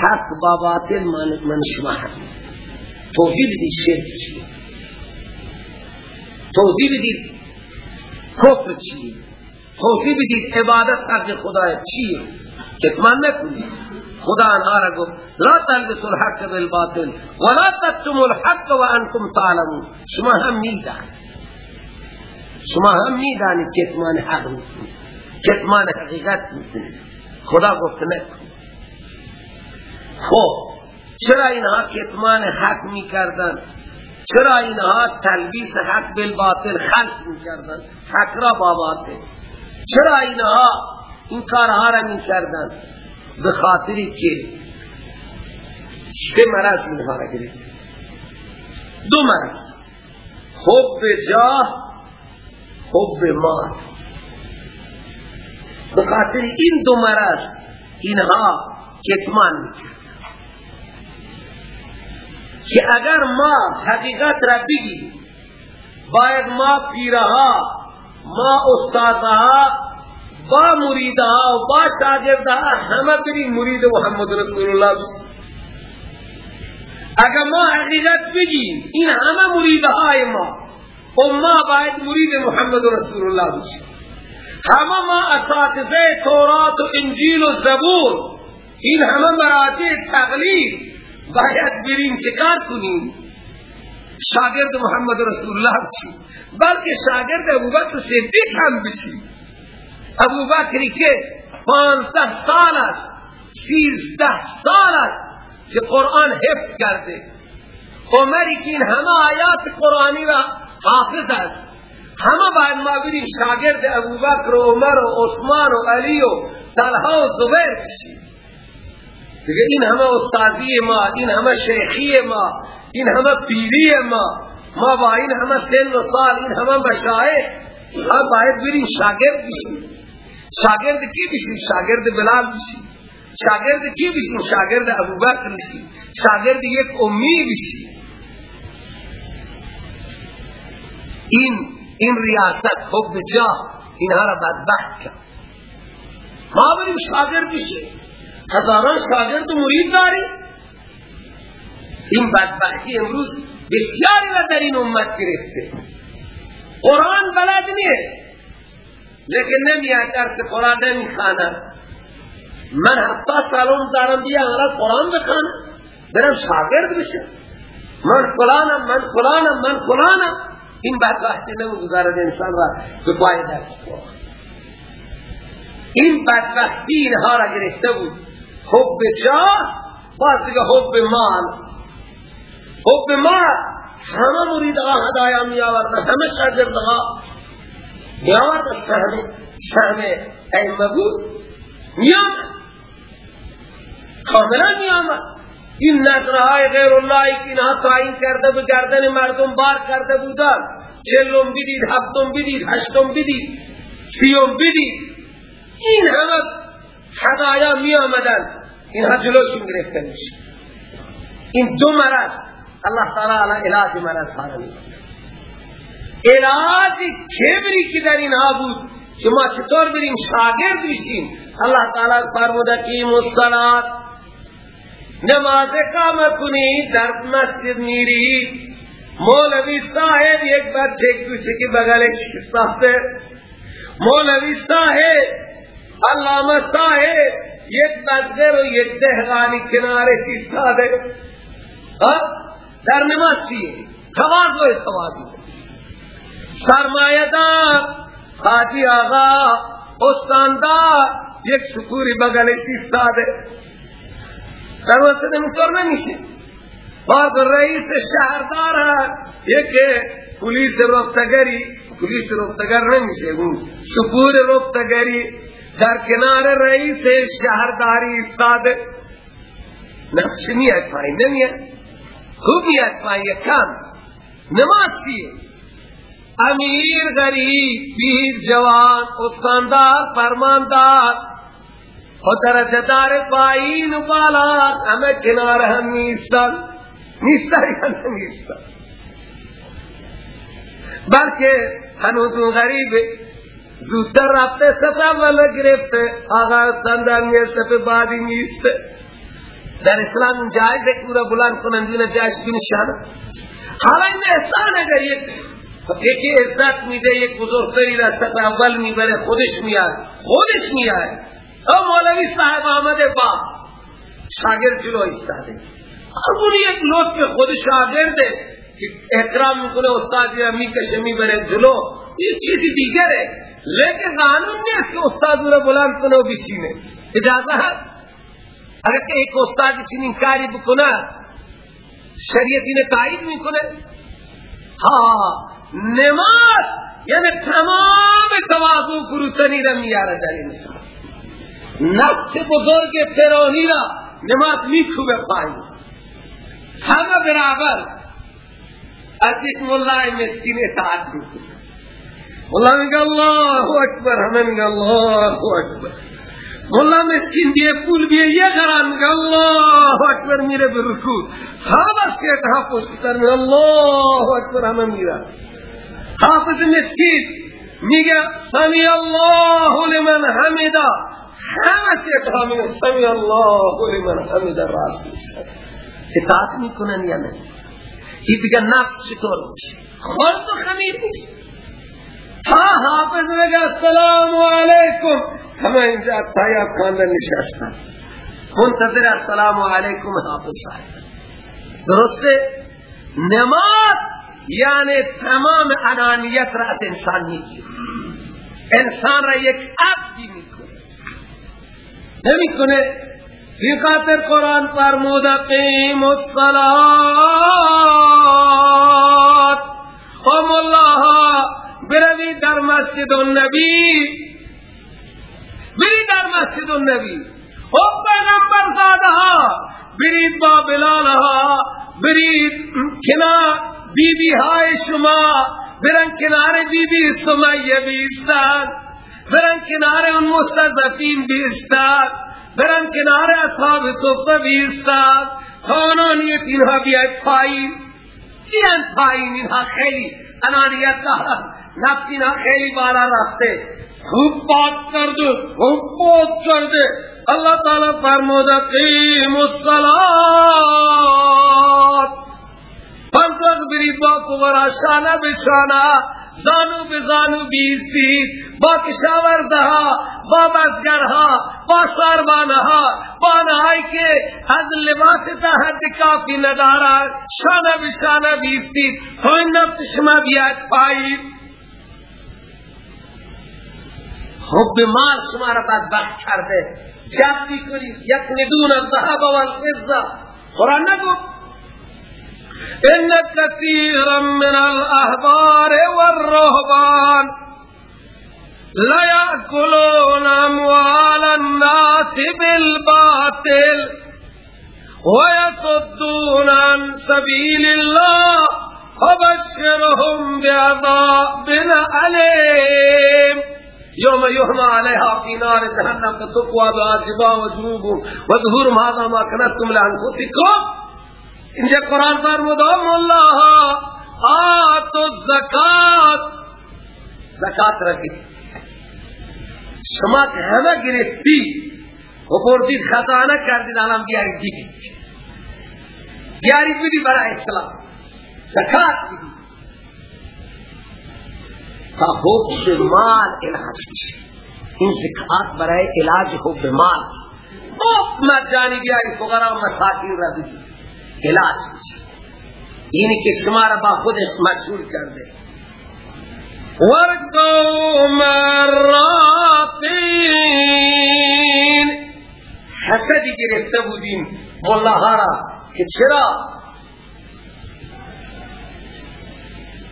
حق با باطل من شما حق. توضیح بدید شرک چیه. توضیح بدید کفر چیه. توضیح بدید عبادت حق خدا چیه؟ کتمان نکنید. خدا آنها را گفت لا تلبسوا الحق بالباطل ولا تكتموا الحق وانتم تعلمون. شما هم می‌دانید. شما هم می‌دانید کتمان حق می‌کنید. کتمان حقیقت می‌کنید. خدا گفت نکنید. خب چرا اینها کتمان حق می‌کردن چرا اینها تلبیس حق بالباطل خلق می‌کردن حق را با باطل. چرا اینها این کارها را می‌کردن؟ به خاطری که سه مرض اینها را گرفت. دو مرض. حب جاه حب مال. به خاطر این دو مرض اینها کتمان می‌کرد. که اگر ما حقیقت را بگیم باید ما پیرها ما استادها با مریدها و با شاگردها همه بریم مرید محمد رسول الله بسیم اگر ما حقیقت بگیم این همه مریدهای ما و ما باید مرید محمد رسول الله بسیم همه ما اساتذه تورات و انجیل و زبور. این همه مراتع تقلید باید بریم چکار کنیم؟ شاگرد محمد رسول الله چی؟ بلکه شاگرد ابوبکر صدیق هم بشی. ابوبکری که پانزده سال است سیزده سال است که قرآن حفظ کرده. عمری که این همه آیات قرآنی را حافظ است. همه باید ما بریم شاگرد ابوبکر و عمر و عثمان و علی و طلحه و زبیر بشیم. دیگه این همه استادی ما این همه شیخی ما این همه پیری ما ما با این همه سن و سال این همه بشایخ ما باید بریم شاگرد بشیم. شاگرد کی بشیم؟ شاگرد بلال بشیم. شاگرد کی بشیم؟ شاگرد ابوبکر بشیم. شاگرد یک امی بشیم. این این ریاست حب جا اینها را بدبخت کرد. ما بریم شاگرد بشیم. هزاران شاگرد و مرید داری این بدبختی امروز بسیاری را در این امت گرفته. قرآن بلد نیه لیکن نمیاد درس قرآن نمی‌خواند. من حتی سالون دارم بیا اغلا قرآن بخوانم. برم شاگرد بشه من فلانم من فلانم من فلانم. این بدبختی نمی‌گذارد انسان را به پای درس این بدبختی اینها را گرفته بود. حب جاه باز دیگه حب مال. حب مال همه مریدها هدایا می آوردن همه شاگردها میامد از سهم سهم ائمه بود. میامد کاملا میامد این نظرهای غیر اللهی که اینها تعیین کرده به گردن مردم بار کرده بودن چلم بدید هفتم بدید هشتم بدید سیوم بدید. این همه هدایا می آمدن اینها جلوشون گرفته میشه. این دو مرض الله تعالی علی علاج مرض ها علاج کبری که در اینها بود که ما چطور بریم شاگرد بشیم الله تعالی فرموده که مصطلات نماز کام کنی در مسجد میری مولوی صاحب یک بچه کوچه که بغلش ساخته. مولوی صاحب علامه صاحب یک بزگر و یک دهقانی کنارش ایستاده. در نماز چیه تواضع تواضع سرمایدار حاجی آقا استاندار یک شکوری بغلش ایستاده. در وقت نمیطور نمیشه. بعد رئیس شهردار یک پولیس رفتگری. پولیس رفتگر نمیشه. اون شکور رفتگری در کنار رئیس شهرداری استاد نقش میاد پایین نمیاد. خوب میاد پایین کم. نماز چیه؟ امیر غریب پیر جوان استاندار فرماندار. و درجه دار پایین و بالا همه کنار هم نیستن. نیستن یا نمیستن بلکه هنوز اون غریب زودتر رفته صف اول گرفته آقا در میسته پی بعدی نیسته در اسلام این جایز ہے پورا بلند کنندین جایز بنشانه حالا این احسان اگر یک یکی عزت میده یک بزرگتری را صف اول می‌بره خودش میاد خودش میاد او مولوی صاحب آمده با شاگرد جلو ایستاده اون یک لطف خود شاگرده احترام می‌کنه استادی را می‌کشه می‌بره جلو. یہ چیزی دیگره. لیکن قانون نیست که استاد رو بلند کنه و بشینه. اجازه هست؟ اگر که ایک استاد چنین کاری بکنه شریعت اینه تایید می‌کنه؟ ها نماز یعنی تمام توازو فروتنی را میاره در انسان نفس بزرگ فرانی را نماز میکوبه پایین. همه برابر. از یک ملای مسکین اطاعت می‌کنه مولا میگه الله اکبر همه میگه الله اکبر مولا مسکین بیه پول بیه یه قرار میگه الله اکبر میره به رکوع حافظ اتحا پشت سر میگه الله اکبر همه میره حافظ مسکین میگه سمی الله لمن حمیدا همه سی اتحا میگه سمی الله لمن حمیدا راست میشه اطاعت می‌کنن یا نه این دیگه نفس چطور میشه؟ خورد و خمیر میشه. ها حافظ بگه السلام علیکم. همه اینجا تایاب خانده نشستن. منتظر السلام علیکم حافظ صاحب. درسته؟ نماز یعنی تمام انانیت را از انسان میگیر انسان را یک عبدی می‌کنه. نمی‌کنه بی خاطر قرآن فرمود قیم الصلاة. قم الله بروی در مسجد النبی. بری در مسجد النبی. او پیغمبر زاده ها برید با بلال ها برید کنار بی بی های شما. برن کنار بی بی سمیه بیستن برن کنار اون مستضفین بیستن برن کنار اصحاب صفه بیستن خانانیت اینها بیاید پایین. بیاید پایین اینها خیلی انانیت دارن. نفس اینا خیلی بالا رفته. خوب بات کرده خوب بات کرده. اللہ تعالی فرموده قیم الصلاة پنتوز برید با کورا شانه بشانه زانو بزانو بیستید با کشاوردها با بزگرها با ساربانها با نهایی که از لباس تحت کافی ندارد شانه بشانه بیستید تو این نفس شما بیاد پایید حب مال شما را بدبخت کرده. جبتی کنید. یکندون الذهب والفضه قرآن نگو. إن كثيرا من الاحبار والرهبان لا يأكلون أموال الناس بالباطل ويصدون عن سبيل الله فبشرهم بعذاب أليم. يوم يحمى عليها في نار جهنم فتقوى بعجبا وجنوبهم. وظهورهم هذا ما كنتم لأنفسكم. اینجا قرآن فرمود ام الله آت الزکات زکات. رکھید شما که همه گرفتی و بردید خزانه کردید الان بیارید دیگه. بیارید بدی برای اسلام. زکات بدی. تا حب مال علاج بشه این زکات برای علاج حب مال مفت مجانی بیاری فقرا مساکین را بدی علاج اینی که شما را با خودش مشغول کرده. ورقو مراتین حسدی گرفته بودیم ملاها را که چرا؟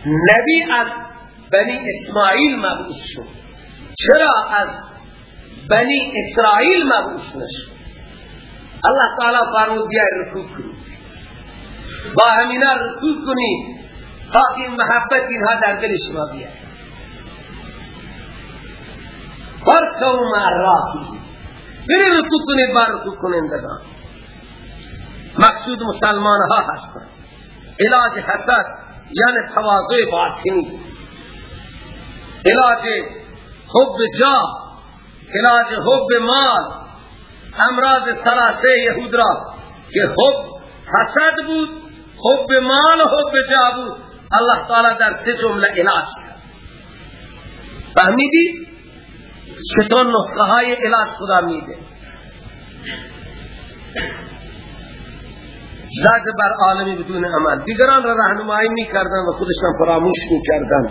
نبی از بنی اسماعیل مبعوث شد. چرا از بنی اسرائیل مبعوث نشد؟ الله تعالی فرمود بیا با همینا رکوع کنید تاکه محبت اینها در دل شما بیاد. فرقو معراتی بری رکوع کنید با کنندگان. مقصود مسلمان ها هستند علاج حسد یعنی تواضع باطنی علاج حب جا علاج حب مال. امراض سلاسه یهود را که حب حسد بود حب مال و حب جا بود. الله تعالی در سه جمله علاج کرد. فهمیدی؟ چطور نسخه های علاج خدا میده. زد بر عالمی بدون عمل. دیگران را رهنمایی می‌کردن و خودشان فراموش می‌کردن.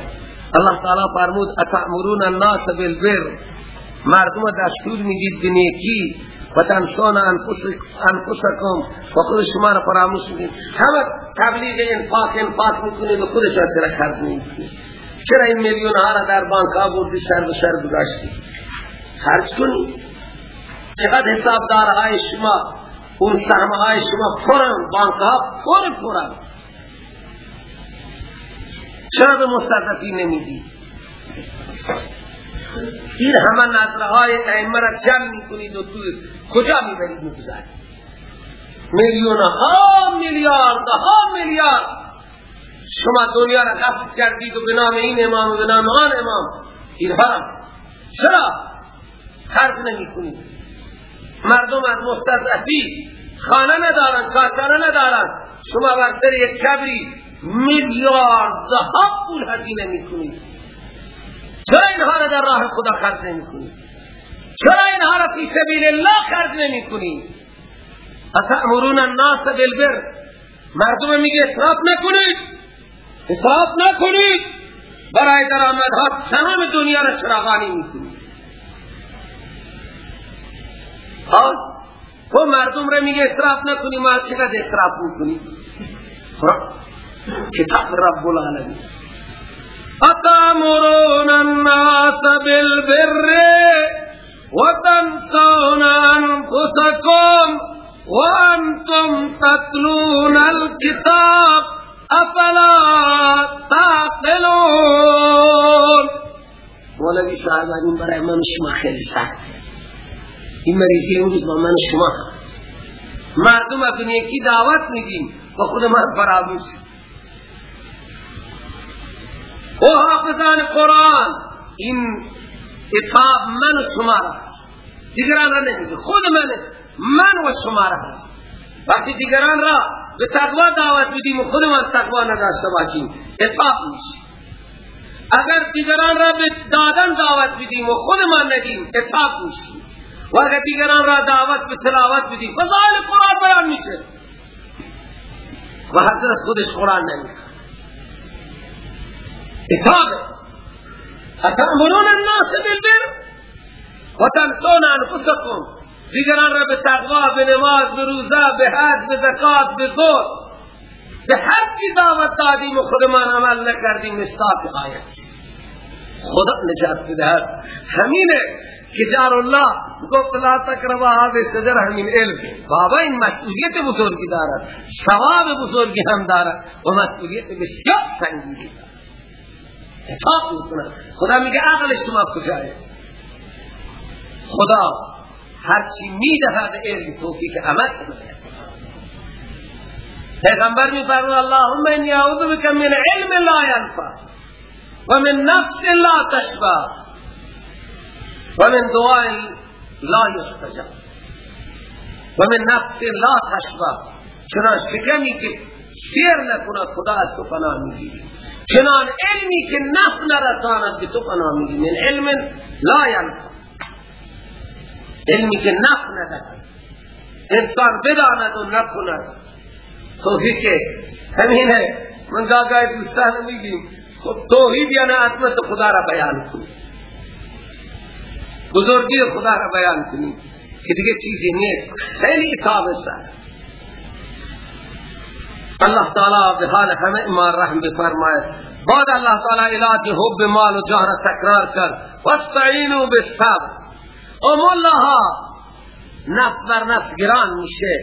الله تعالی فرمود اتعمرون الناس بالبر؟ مردم دستور می‌دید به نیکی. و تنسون انفسکم. و خود شما را فراموش می‌دید همه تبلیغ انفاق انفاق می‌کنید و خودش را خرد می‌کنید چرا این میلیون ها را در بانک ها بردی سر و سر گذاشتی؟ خرج کنید چقدر حسابدار های شما اون سهم های شما پرن بانک ها پر پرن. چرا به مستضعفی نمیدی؟ این همه نظره های ائمه را جمع می‌کنید و تو کجا می‌برید می‌گذارید؟ میلیون ها میلیارد. ها میلیارد شما دنیا را قصد کردید و به نام این امام و به نام آن امام. اینها چرا؟ خرج نمی کنید مردم از مستضعفی خانه ندارن کاشانه ندارن. شما بر سر یک کبری میلیارد ها پول هزینه می‌کنید. چرا اینها را در راه خدا خرج نمی کنید چرا اینها را فی سبیل الله خرج نمی کنید اتأمرون الناس بالبر. مردم میگه اصراف نکنید. اصراف نکنید. برای درآمدها تمام دنیا را چراغانی می‌کنید. ها؟ تو مردم را میگه اصراف نکنی ما چقدر اصراف می‌کنی کتاب رب العالمین. اتامرون الناس بالبر وتنسون انفسكم وانتم تتلون الكتاب افلا تعقلون مولوی صاحب این برای من شما خیلی سخت این مریضی اون با من شما مردم اپنی یکی دعوت میدیم و خود من فراموش او حافظان قرآن این اتاب من شما را دیگران را نمیده خود من من و شما وقتی دیگران را به تقوی دعوت بدیم خود من تقوی نداشته باشیم اتاب میشه اگر دیگران را به دادن دعوت بدیم و خود من ندیم اتاب میشه و اگر دیگران را دعوت به تلاوت بدیم فضائل قرآن بیان میشه و حضرت خودش قرآن نمی‌خواد اتاب اتامرون الناس بالبر و تنسون انفسکم دیگران را به تقوا به نماز به روزه به حج به زکات به زور. به هر چی دعوت دادیم و خودمان عمل نکردیم مستاق آیت خدا نجات بدهد. همینه که جار الله گفت لا تقربا هذه شجر همین علم. بابا این مسئولیت بزرگی دارد. ثواب بزرگی هم دارد. و مسئولیت بسیار سنگینی دارد. اتفاق می‌کنه. خدا میگه عقل شما کجایه خدا هرچی می‌دهد علم توفیق عمل کنه. پیغمبر می فرمود اللهم انی اعوذ بک من علم لا ينفع و من نفس لا تشفى و من دعاء لا يستجاب و من نفس لا تشفى چنان شکمی که سیر نکند خدا از تو پناه می‌گیری چنان علمی که نفع نرساند به تو پناه می‌گیری من علم لا ينفع علمی که نفع ندهد. انسان بداند و نکند توحید همین ہے من گاہ دوستان میگیم. خب توحید یعنی عظمت خدا را بیان کنی بزرگی خدا را بیان کنی. که دیگه چیزی نیست. خیلی اتاب است. اللہ تعالی حال همه ایمان رحم بفرمائے بعد اللہ تعالی علاج حب مال و جان تکرار کر. واستعینوا بالصبر. ام الله نفس بر نفس گران میشه.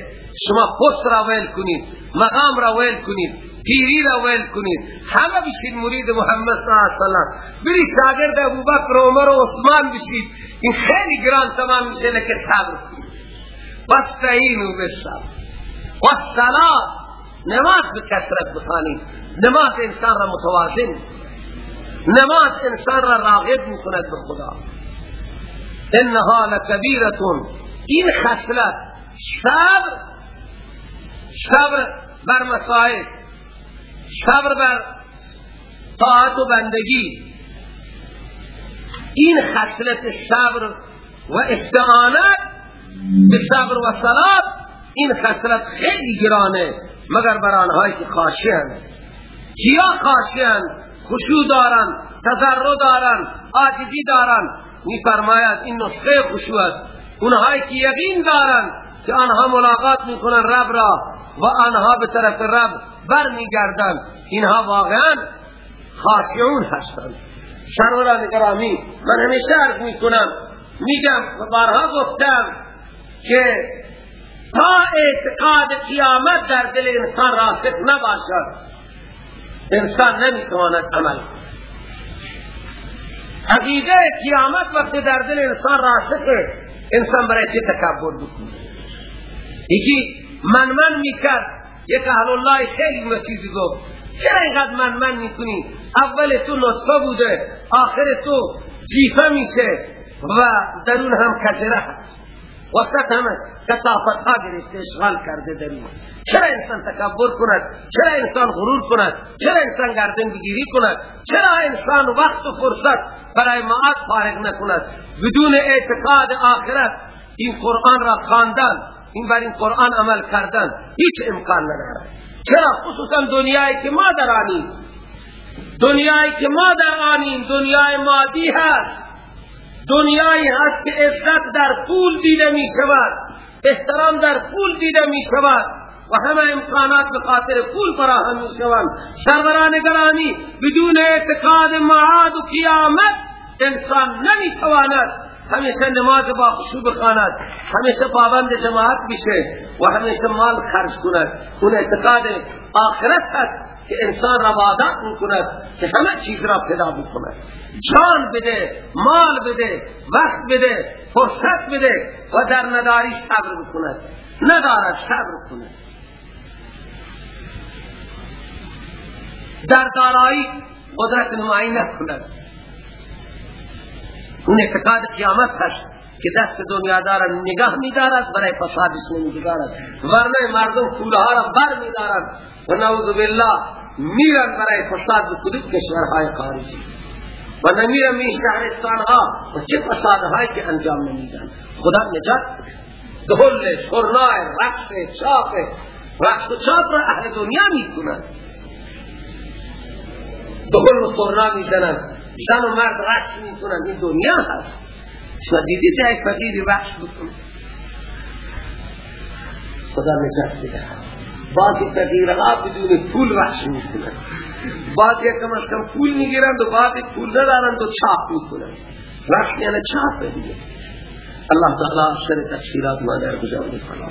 شما پست را ویل کنید مقام را ویل کنید پیری را ویل کنید. همه بشید مرید محمد صلی اللہ علیہ وسلم. بری شاگرد ابو بکر و عمر و عثمان بشید. این خیلی گران تمام میشه لکه صبر. کنید واستعینوا بالصبر. والصلاة. نماز به کثرت بخوانید نماز انسان را متوازن. نماز انسان را راغب می‌کند به خدا. انها لکبیرتون. این خصلت صبر صبر بر مسائل صبر بر طاعت و بندگی. این خصلت صبر و استعانت به صبر و صلات این خصلت خیلی گرانه. مگر بر آنهایی که خاشعن کیا خاشعن خشوع دارن تضرع دارن آجزی دارن می فرماید این نسخه خشوع اونهایی که یقین دارن که آنها ملاقات می‌کنن رب را و آنها به طرف رب بر میگردن اینها واقعا خاشعون هستند. سروران گرامی من همیشه عرض می‌کنم میگم و بارها گفتم که تا اعتقاد قیامت در دل انسان راسخ نباشد. انسان نمی‌تواند عمل عقیده قیامت وقتی در دل انسان راسخه انسان برای چه تکبر بکنه؟ یکی من من می‌کرد. یک اهل الله خیلی چیزی گفت. چرا اینقدر من من می‌کنی؟ اول تو نطفه بوده آخر تو جیفه میشه و درون هم کجره هست. وسط همه کسافت ها گرفته اشغال کرده درون چرا انسان تکبر کند؟ چرا انسان غرور کند؟ چرا انسان گردن بگیری کند؟ چرا انسان وقت و فرصت برای معاد فارغ نکند؟ بدون اعتقاد آخرت این قرآن را خواندن این بر این قرآن عمل کردن هیچ امکان ندارد. چرا؟ خصوصا دنیایی که ما در آنیم. دنیایی که ما در آنیم دنیای مادی هست. دنیایی هست که عزت در پول دیده می شود. احترام در پول دیده می شود. و همه امکانات به خاطر پول فراهم می شوند. سروران گرانی بدون اعتقاد معاد و قیامت انسان نمی تواند همیشه نماز با خشوع بخواند. همیشه پابند جماعت بشه و همیشه مال خرج کند. اون اعتقاد آخرت هست که انسان را وعدت می‌کند که همه چیز را پیدا بکند. جان بده مال بده وقت بده فرصت بده و در نداری صبر بکند. ندارد صبر کند در دارایی قدرت نمایی نکند. اون اعتقاد قیامت هست که دست دنیادار نگاه میدارد برای فسادش نمی‌گذارد ورنه مردم پولها را بر میدارد و نعوذ بالله میرن برای فساد کدوم کشورهای خارجی. و نمیرن می شهرستانها. و چه فسادهایی که انجام نمیدن. خدا نجات دهل سرنای رقص چاپ. رقص و چاپ را اهل دنیا می‌کنند دهل و سرنا می‌زنند زن و مرد رقص می‌کنند این دنیا هست. شما دیدی چه فقیری رقص بکن خدا نجات بده. بعضی فقیرها بدون پول رقص می‌کنند بعد یک کم از کم پول می‌گیرند و بعد پول ندارند و چاپ می‌کنند. رفت یعنی چاپ دیگه. الله تعالی سر تفسیرات ما در گزار می‌کنه.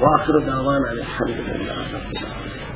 و آخر دعوانا الحمد لله رب العالمين